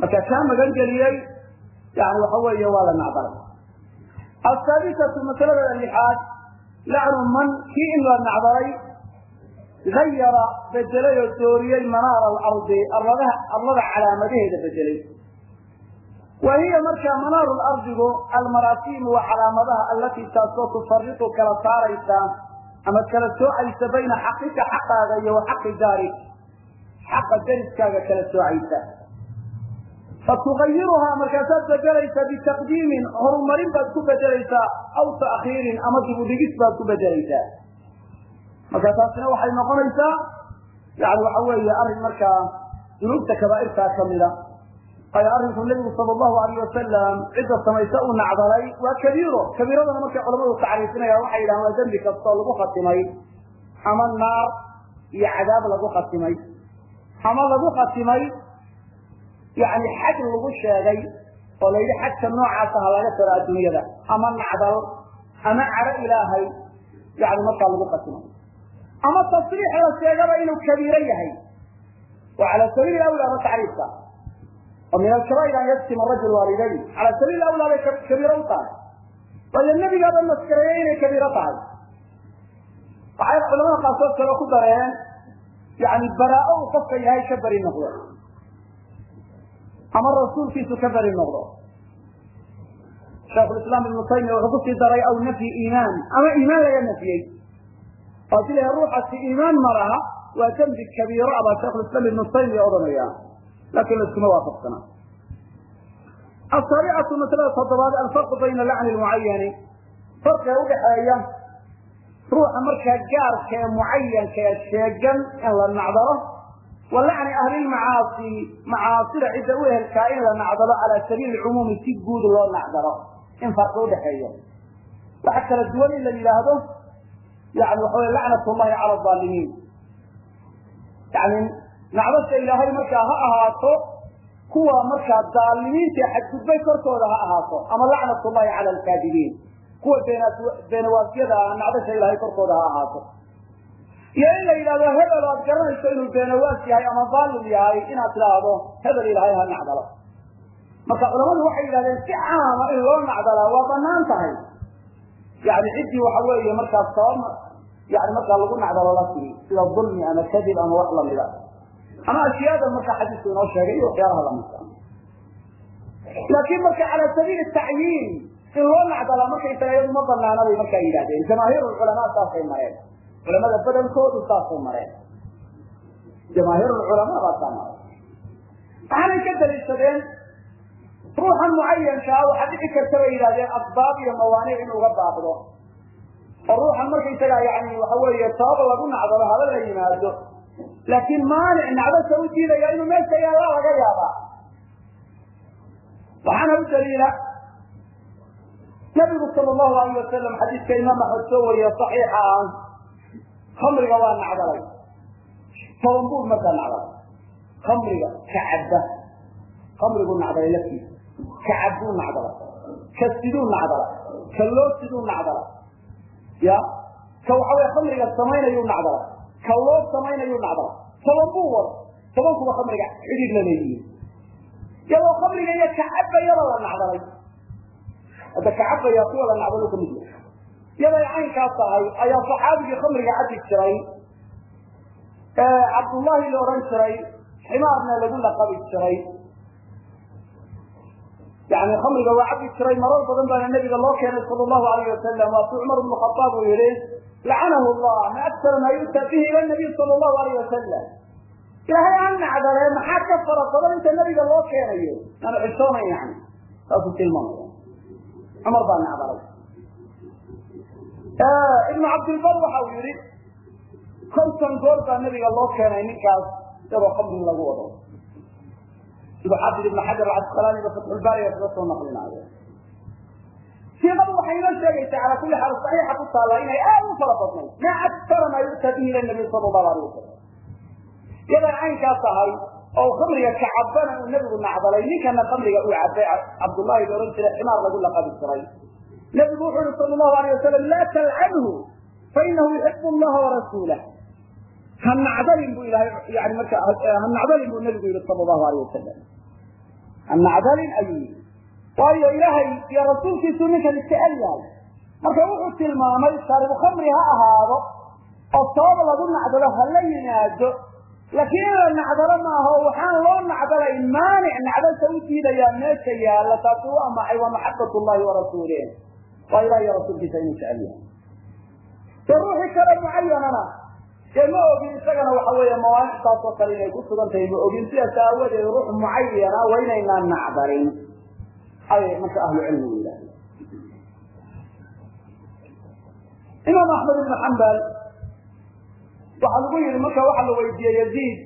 marka kaa magan geliyey yani waxa weeye waa la nacdalay asaadisatu masalada lixaad lacnu man kii in la nacdalay gayara bedelay oo dooriyey manaara alardi arlada calaamadaheeda bedelay wa hiya markaa manaaru lardigu almaraasiimu waa calaamadaha allatii taasoo tufariqu kala saaraysa ama kala soocaysa bayna xaqika xaqaaga iyo wa xaqi jaarik xaqa dariskaaga kala soocaysa fatugayiruhaa markaasaad bedelaysaa bitaqdiimin horumarin baad ku bedelaysaa aw ta'khiirin ama dibudhigis baad ku bedelaysaa marka taasina waxay noqonaysaa yani waxa weeye arrin markaa dunuubta kabaairtaa kamida ayo arrinku nebigu sala allahu alayh wasalam cidda samaysa uu nacdalay. Waa kabiiro. Kabiiradana markay culamadu tacriifinaya waxay yidhahan waa dembi kastoo lagu khatimay. Ama naar iyo cadaab lagu khatimay. Ama lagu khatimay yani xaj lagu sheegay oo la yidhi xajka noocaasa ha laga taro adduunyada. Ama nacdal ama caro ilaahay yani markaa lagu khatimay. Ama tasriix la sheegaba inuu kabiiro yahay. Waa cala sabiili awlaaba tacriifka oo min alkabair an yaktima rajul waalidayn cala sabiili awlaa bay kabiiro u tahay. Waayo nebigaaba maskareeyey inay kabiiro tahay. Waxay culamada qaarkood kale ku dareen yani baraa-o uu qofka yahay ka beri noqdo. Ama rasuulkiisu ka beri noqdo. Shaikhulislaam ibnu taymiya wuxuu ku sii daray aw nafyi iimaan. Ama iimaan laga nafiyey. Oo si laha ruuxasi iimaan ma laha waa dembi kabiiro abaa shaikhulislaam ibnu taymiya odhanaya laakiin laiskuma waafaqsana asaabicatu masalada toddobaad alfarqu bayna lacni lmucayani farqiga udhaxeeya ruuxa markaa gaarka ee mucayanka ee sheegan in la nacdalo wa lacni ahli lmacaasi macaasida cidda u ehelkaa in la nacdalo cala sabiili cumuumi si guud loo nacdalo in farqi udhaxeeyo waxa kala duwan in la yidhaahdo yani waxa wey lacnat llahi cala aalimiin yani nacdasha ilaahay markaa ha ahaato kuwa markaa daalimiinta xadgudbay korkooda ha ahaato. Ama lacnat llahi cala alkaadibiin kuwa beenawaasyada nacdasha ilaahay korkooda ha ahaato. Iyo in la yidhahdo hebel aad garanayso inuu beenawaas yahay ama daalim yahay inaad tidhaahdo hebel ilaahay ha nacdalo. Marka culamadu waxay yidhahdeen si caama in loo nacdalaa waa bannaan tahay. Yani ciddii waxa weeye markaa sabab yani markaa lagu nacdalo la timi sida dulmi ama kadib ama wax lamida ama ashyaada markaa xadiisku inoo sheegay iyo waxyaalaha lamidka laakin marka cala sabiili tacyiin in loo nacdalaa markaysaga iyadu ma banaana bay markaa yidhahdeen jamaahiir culamaa saasay mareen culamada badankoodu saasay mareen jamaahiir culamaa baa saa mareen waxaanay ka daliishadeen ruuxan mucayankaa waxaa dhici karta bay yidhahdeen asbaab iyo mawaanic in uga baaqdo oo ruuxan markaysaga yani waxa weeye sabab lagu nacdalo haba la yimaado laakiin maanic nacdasha u diidaya inuu meesha yaallaa laga yaabaa. Waxaana u daliila nabigu sal allahu alayh wasalam xadiiska imaam axmed soo wariye saxiixa ah. Khamriga waa nacdalay. Tobanbuur markaa nacdalay. Khamriga kacabba. Khamrigu nacdalay laftiisa kacabuu nacdalay. Kasiduu nacdalay. Kaloosiduu nacdalay. Ya? Ka waxa wey khamriga samaynayuu nacdalay. Ka loo samaynayuu nacdalay toban buu wada tobankuba khamriga xidhiid la leeyihiin. Iyadoo khamriga iyo kacabayaba la nacdalay. Hadda kacabaya kuwa la nacdalo ka mid yahay. Iyaday caynkaas tahay ayaa saxaabigii khamriga cabi jiray. Cabdullahi la odhan jiray ximaarna lagu laqabi jiray. Yani khamriga waa cabi jiray marar badan baana nabiga loo keenay sal allahu alayh wasalam waatuu cumar bnu khaaab uu yihi lacanahu llah ma aktara maa yu'ta bihi ila nabiy sal allahu alayh wasalam ilaahay aan nacdalee maxaa ka fara badan inta nabiga loo keenayo aanu xisoonayn yani saasuu tilmaamaya cumar baa nacdalay ibnu cabdilbar waxa uu yihi konton goor baa nabiga loo keenay ninkaas isagoo khamri lagu wado siduu xaafid ibn xajar alcasqalaaniga fatxulbaariga kaga soo naqlinaayo siiqadu waxay inoo sheegaysaa calaa kulli xaal saxiixa ku taalla inay aad u fara badnayd ma aktara maa yu'ta bihi ila nabiy sala allahu alayh wasalam iyaday caynkaas tahay oo khamriga kacabana uu nebigu nacdalay ninkana khamriga uu cabay cabdullahi la ohan jiray ximaar lagu laqabi jiray. Nebigu wuxuu yihi sala allahu alayh wasalam laa talcanhu fainahu yuxibu allaha warasuulah ha nacdalin bu ilahay yani marka ha nacdalin buu nebigu yihi sala allahu alayh wasalam ha nacdalin ayuu yihi waayo ilaahay iyo rasuulkiisuu ninkan jecel yahay marka wuxuu tilmaamay shaaribu khamri ha ahaado oo sabab lagu nacdalo ha la yimaado laakiin in la nacdalo maaha oo waxaan loo nacdalayn maanic nacdalta u diidayaa meesha yaalla taasi waa maxay waa maxabat llahi warasuulih waa ilah iyo rasuulkiisa inuu jecel yahay. Dee kale mucayanana dee ma ogin isagana waxa weeye mawaanictaas oo kale inay ku sugan tahay ma ogin sidaas aawadeed ruux mucayana waa inaynaan nacdalin ay marka ahlu cilmigu yidhahda imaam axmed ibn xambal waxaa lagu yihi marka waxaa la weydiiyey yaziid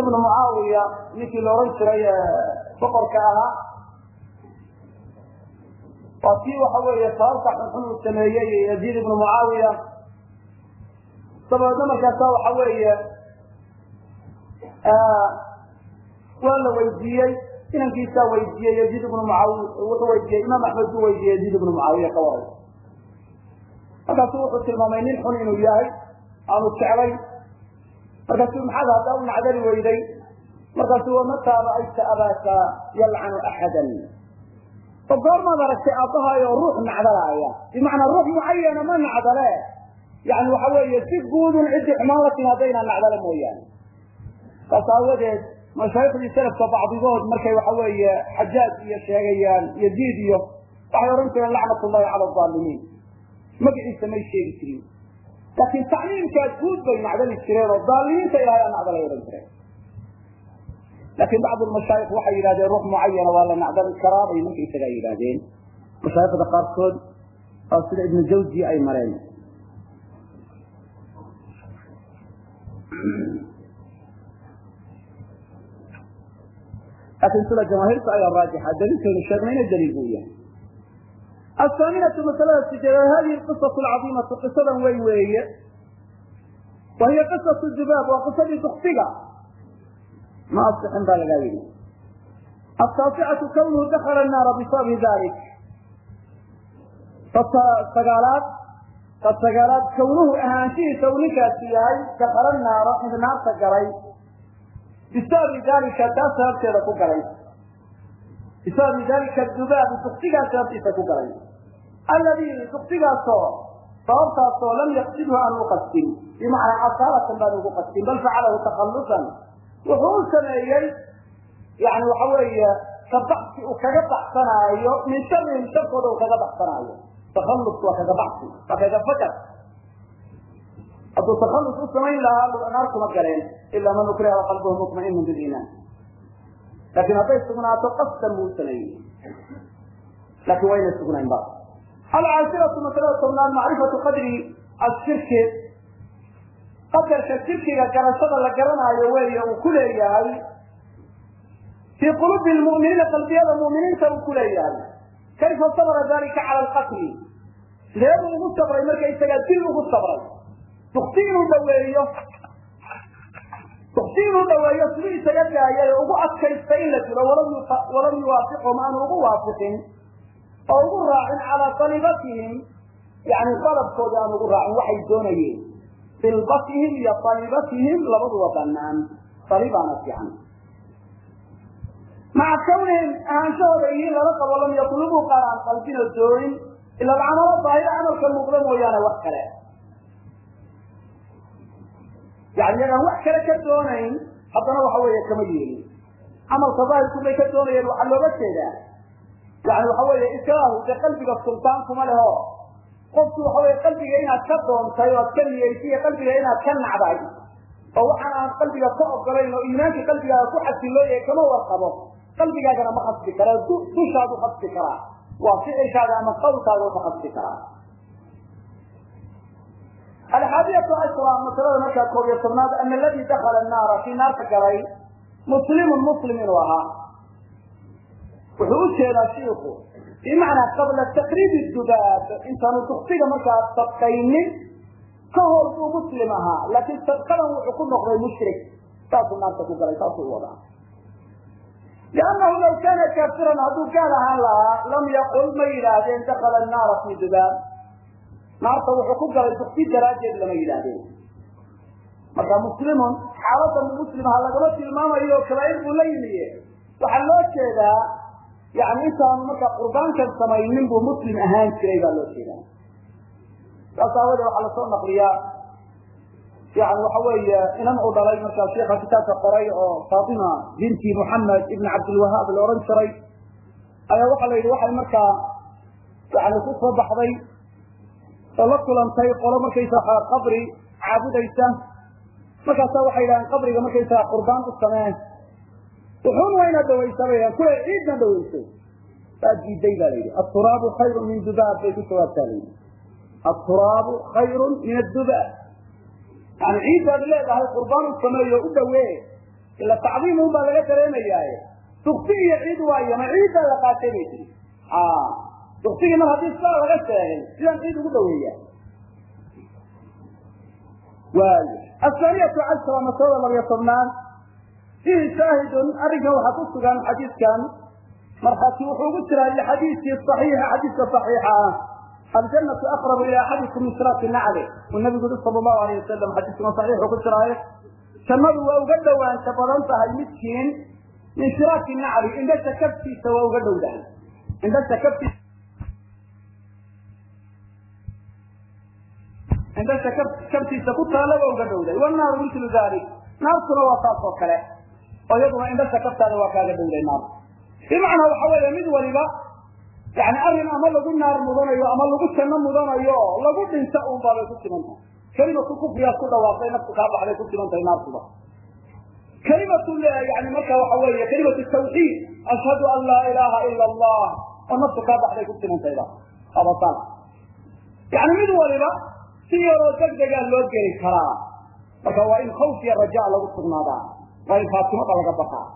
ibnu mucaawiya ninkii la ohan jiray boqorka ahaa waa kii waxa weeye sababta xunxun uu sameeyey yaziid ibnu mucaawiya dabeedna markaasa waxa weeye waa la weydiiyey inankiisaa weydiiyey yaziid ibnu mucaawiya wuxuu weydiiyey imaam axmed buu weydiiyey yaziid ibnu mucaawiya ka markaasu wuxuu tilmaamay nin xun inuu yahay aanu jeclay markaasuu maxaad haddaa u nacdali weyday? Markaasuu wamataa ra'ayta abaaka yalcanu axadan. Oo goormaad aragtay aabbahaay oo ruux nacdalaaya. Bimacnaa ruux mucayana ma nacdale. Yani waxa weeye si guudun ciddii xumaan la timaada inaan mooyaane. Saas aawadeed mashaayikhdii salafka bacdigood markay waxa weeye xajaaj iyo sheegayaan yaziid iyo waxay odhan jireen lacnat llahi cala aalimiin magaciisa may sheegi jirin. Laakiin tacliimkaa guud bay nacdali jireen oo daalimiinta ilahay aa nacdalay odhan jireen laakiin bacd mashaayikh waxay yidhahdeen ruux mucayana waa la nacdali karaa bay markaysagaa yidhahdeen mashaaikhda qaarkood oo sida ibnu jawzi ay mareen laakiin sida jamaahiirta ayaa raajixa daliilkaynu sheegnayna daliil buu yahay athaaminatu masalada sideedaad hadihi qisatu alcadiimatu qisadan weyn weeye wa hiya qisatu dubaab waa qisadii duktiga ma asixin baa lagaa yidhi ataasicatu kawnuhu dakala naara bisababi dalik sagaalaad ka sagaalaad kawnuhu ahaanshihiisa uu ninkaasi yahay dakala naaro mid naarta galay bisababi dalika taa sababteeda ku galay bisababi dalika dubaabi duktigaa sababtiisa ku galay alladii duktigaasoo sababtaasoo lam yaqsidhu aan u qastin bimacnaa asaalatan baan ugu qastin bal facalahu takhallusan wuxuu sameeyey yani waxa weeye kabaxsi uu kaga baxsanaayo min sharihim sharkooda uu kaga baxsanaayo takhallus waa kaga baxsi waa kaga fakar hadduu takhallus u samayn lahaa naar kuma galeen ilaa man ukriha waqalbuhu mutmainu biliimaan laakiin hadday sugnaato qasdan buu sameeyey laakiin waa inay sugnayn ba. Alcaashiratu masalada tobnaad macrifatu qadri ashirki qadarka shirkiga garashada la garanaayo weeye uu ku leeyahay fii qulubi lmu'miniina qalbiyada mu'miniinta uu ku leeyahay. Kayfa sabra dalika cala alqatli sidee ugu sabray marka isagaa dil ugu sabray dukti inuu dhaweeyo dukti inuu dhaweeyo siduu isaga daayay ugu adkaystay in la dilo walam yuwaafiqhum aanu ugu waafiqin oo ugu raacin calaa alibatihim yani dalabkooda aan ugu raacin waxay doonayeen. Bilbatihim iyo alibatihim labaduba banaan alibaana fiican. Maca kawnihim ahaanshahooda yihiin lala qabo lam yatlubuu qaar aan qalbino doonin ila alcamalo daahiro camalka muuqda mooyaane wax kale yani iyagaan wax kale ka doonayn haddana waxa weeye kama yeelin camalka daahirku bay ka doonayeen waxaa looga jeedaa yani waxa weeye ikraahu dee qalbiga sultaan kuma leho qofku waxa weye qalbiga inaad ka doontay oo ad ka niyeysiy qalbiga inaad ka nacday oo waxaan aan qalbiga ka ogolayn oo iimaanka qalbigaaga ku xasilooyahay kama warqabo qalbigaagana ma khasbi kara dushaadu khasbi karaa waa ficilkaaga ama qawlkaaga uka khasbi karaa alxaadiyatu ashra masalada markaa koob iyo tobnaad ana aladii dakala naara kii naarka galay muslimun muslim inuu ahaa. Wuxuu u jeedaa shiiku bimacnaa qabla taqriib dubaab intaanu duktiga markaa sabqaynin ka hor buu muslim ahaa laakiin sabqadan wuxuu ku noqday mushrik saasuu naarta ku galay saasuu u wadaa. Liannahu law kaana kaafiran hadduu gaal ahaan lahaa lam yaqul ma yidhaahdeen dakala naara fi dubaab naarta wuxuu ku galay dukti daraaddeed lama yidhaahdeen. Marka muslimun xaaladan muslim aha lagama tilmaamayo kabaair buu la yimiye waxaa loo jeedaa yani intaanu markaa qurbaankan samaynin buu muslim ahaan jiray baa loo jeedaa. Saas aawadee waxaa la soo naqliyaa. Yani waxa weeye inan u dhalay markaa sheika kitaabka qoray oo faatima binti muxamed ibn cabdilwahaab la odhan jiray ayaa waxaa la yidhi waxay markaa yani ku soo baxday oo la kulantay qolo markaysaa qabri caabudaysa markaasa waxay yidhahdeen qabriga markaysaa qurbaan u samee wuxuun waa inaad dhawaysaa bay yidhahen kule ciidna dhawayso baa diiday ba la yidhi aturaabu khayru min dubaab bay ku jawaabtaa la yidhi. Aturaabu khayru min adubaab yani ciiddaad leedahay qurbaan u sameeyo u dhawee. Ila tacdiim un baa laga dareemayaaye dukti iyo ciid waayo ma ciiddaa la qaatay bay tiri duktigii mar haddii sidaa laga sheegay sidaan ciid ugu dhaweeya waayo ahaaniyatu cashra masalada labiyo tobnaad fihi shaahidun arrinkan waxaa ku sugan xadiidkan markhaati wuxuu ugu jiraa lixadiisi صaxiixa xadiiska صaxiixa ah aljanatu aqrabu ila axadikum min shiraaki nacli. Uu nabigu yuri sal lahu alayh wasalam xadiiskuna saxiixu ku jiraaye. Jannadu waa uga dhowaansha badan tahay midkiin min shiraaki nacli indhasha kabtiisa waa uga dhowdahay indhasha kabtiisa indhasha kabtiisa ku taala waa uga dhowday wanaaru milu dalik naartuna waa saas kale. Oo iyaduna indhasha kabtaada waa kaaga dhowday naar. Bimacnaa waxa weeye mid waliba yani arrin ama lagu naar mudanayo ama lagu janno mudanayo lagu dhinta un baa bay ku simantahay kelimatu kufriyaad ku dhawaaqday naftu kaa baxday ku simantahay naartuba. Kelimatu yani marka waxa weeye kelimatu tawxiid. Ashhadu an laa ilaha ila allah. Oo naftu kaa baxday ku simantayda abasal yani mid waliba si yaroo degdegaa loo geli karaa. Marka waa in khawf iyo raja lagu sugnaadaa waa in khaatimada laga baqaa.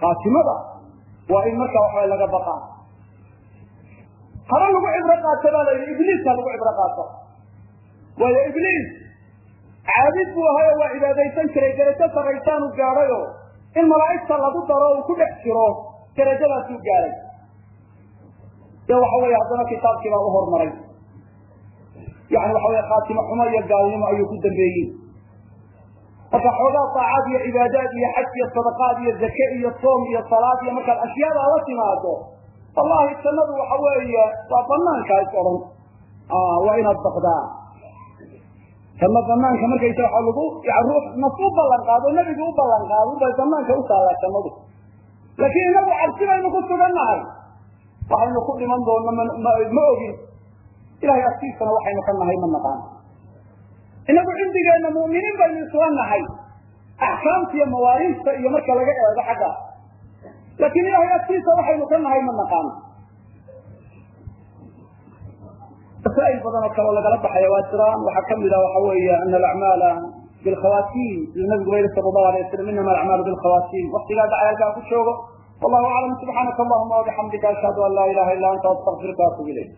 Khaatimada waa in marka waxa laga baqaa. Hare lagu cibro qaato baa la yidhi ibliiska lagu cibro qaato. Waayo ibliis caabid buu ahayo waa cibaadaysan jiray derajo sarraysaanu gaadhayo. In malaa'igta lagu daro uu ku dhex jiro derajadaasuu gaadhay dee waxa weeye haddana kitaabkii baa u hormaray yani waxa weye khaatimo xumo iyo gaalnimo ayuu ku dambeeyey. Marka xoogaa taacaad iyo cibaadaad iyo xaj iyo sadaqaad iyo zake iyo soom iyo salaad iyo markaad ashyaada la timaado wallahi jannadu waxa weeye waa banaanka is odhan waa inaad baqdaa. Janno banaanka markaysa waa lagu ruux nas u ballan qaado nebigu u ballan qaado bay banaanka u taallaa jannadu. Laakiin inagu cabsi baynu ku sugannahay. Waxaynu ku dhiman doonno ma ogin ilahay agtiisana waxaynu ka nahay ma naqaan inagu cindigeenna mu'miniin baynu isla nahay. Axkaamta iyo mawaariista iyo marka laga eego xagga. Laakiin ilahay agtiisa waxaynu ka nahay ma naqaan masaa'il badan oo kaleo lagala baxaya waa jiraan. Waxaa ka mid a waxa weeye ana alacmaala bilkhawaatiim siduu nabigu ba sala allahu alay wasalam inama alacmaalu bilkhawaatiim waktigaa dhacay halkaa ku joogo. Wallahu aclam subxaanaka allahuma wabixamdika ashhadu an laa ilaha illa anta astaqfiruka waatubu ilayk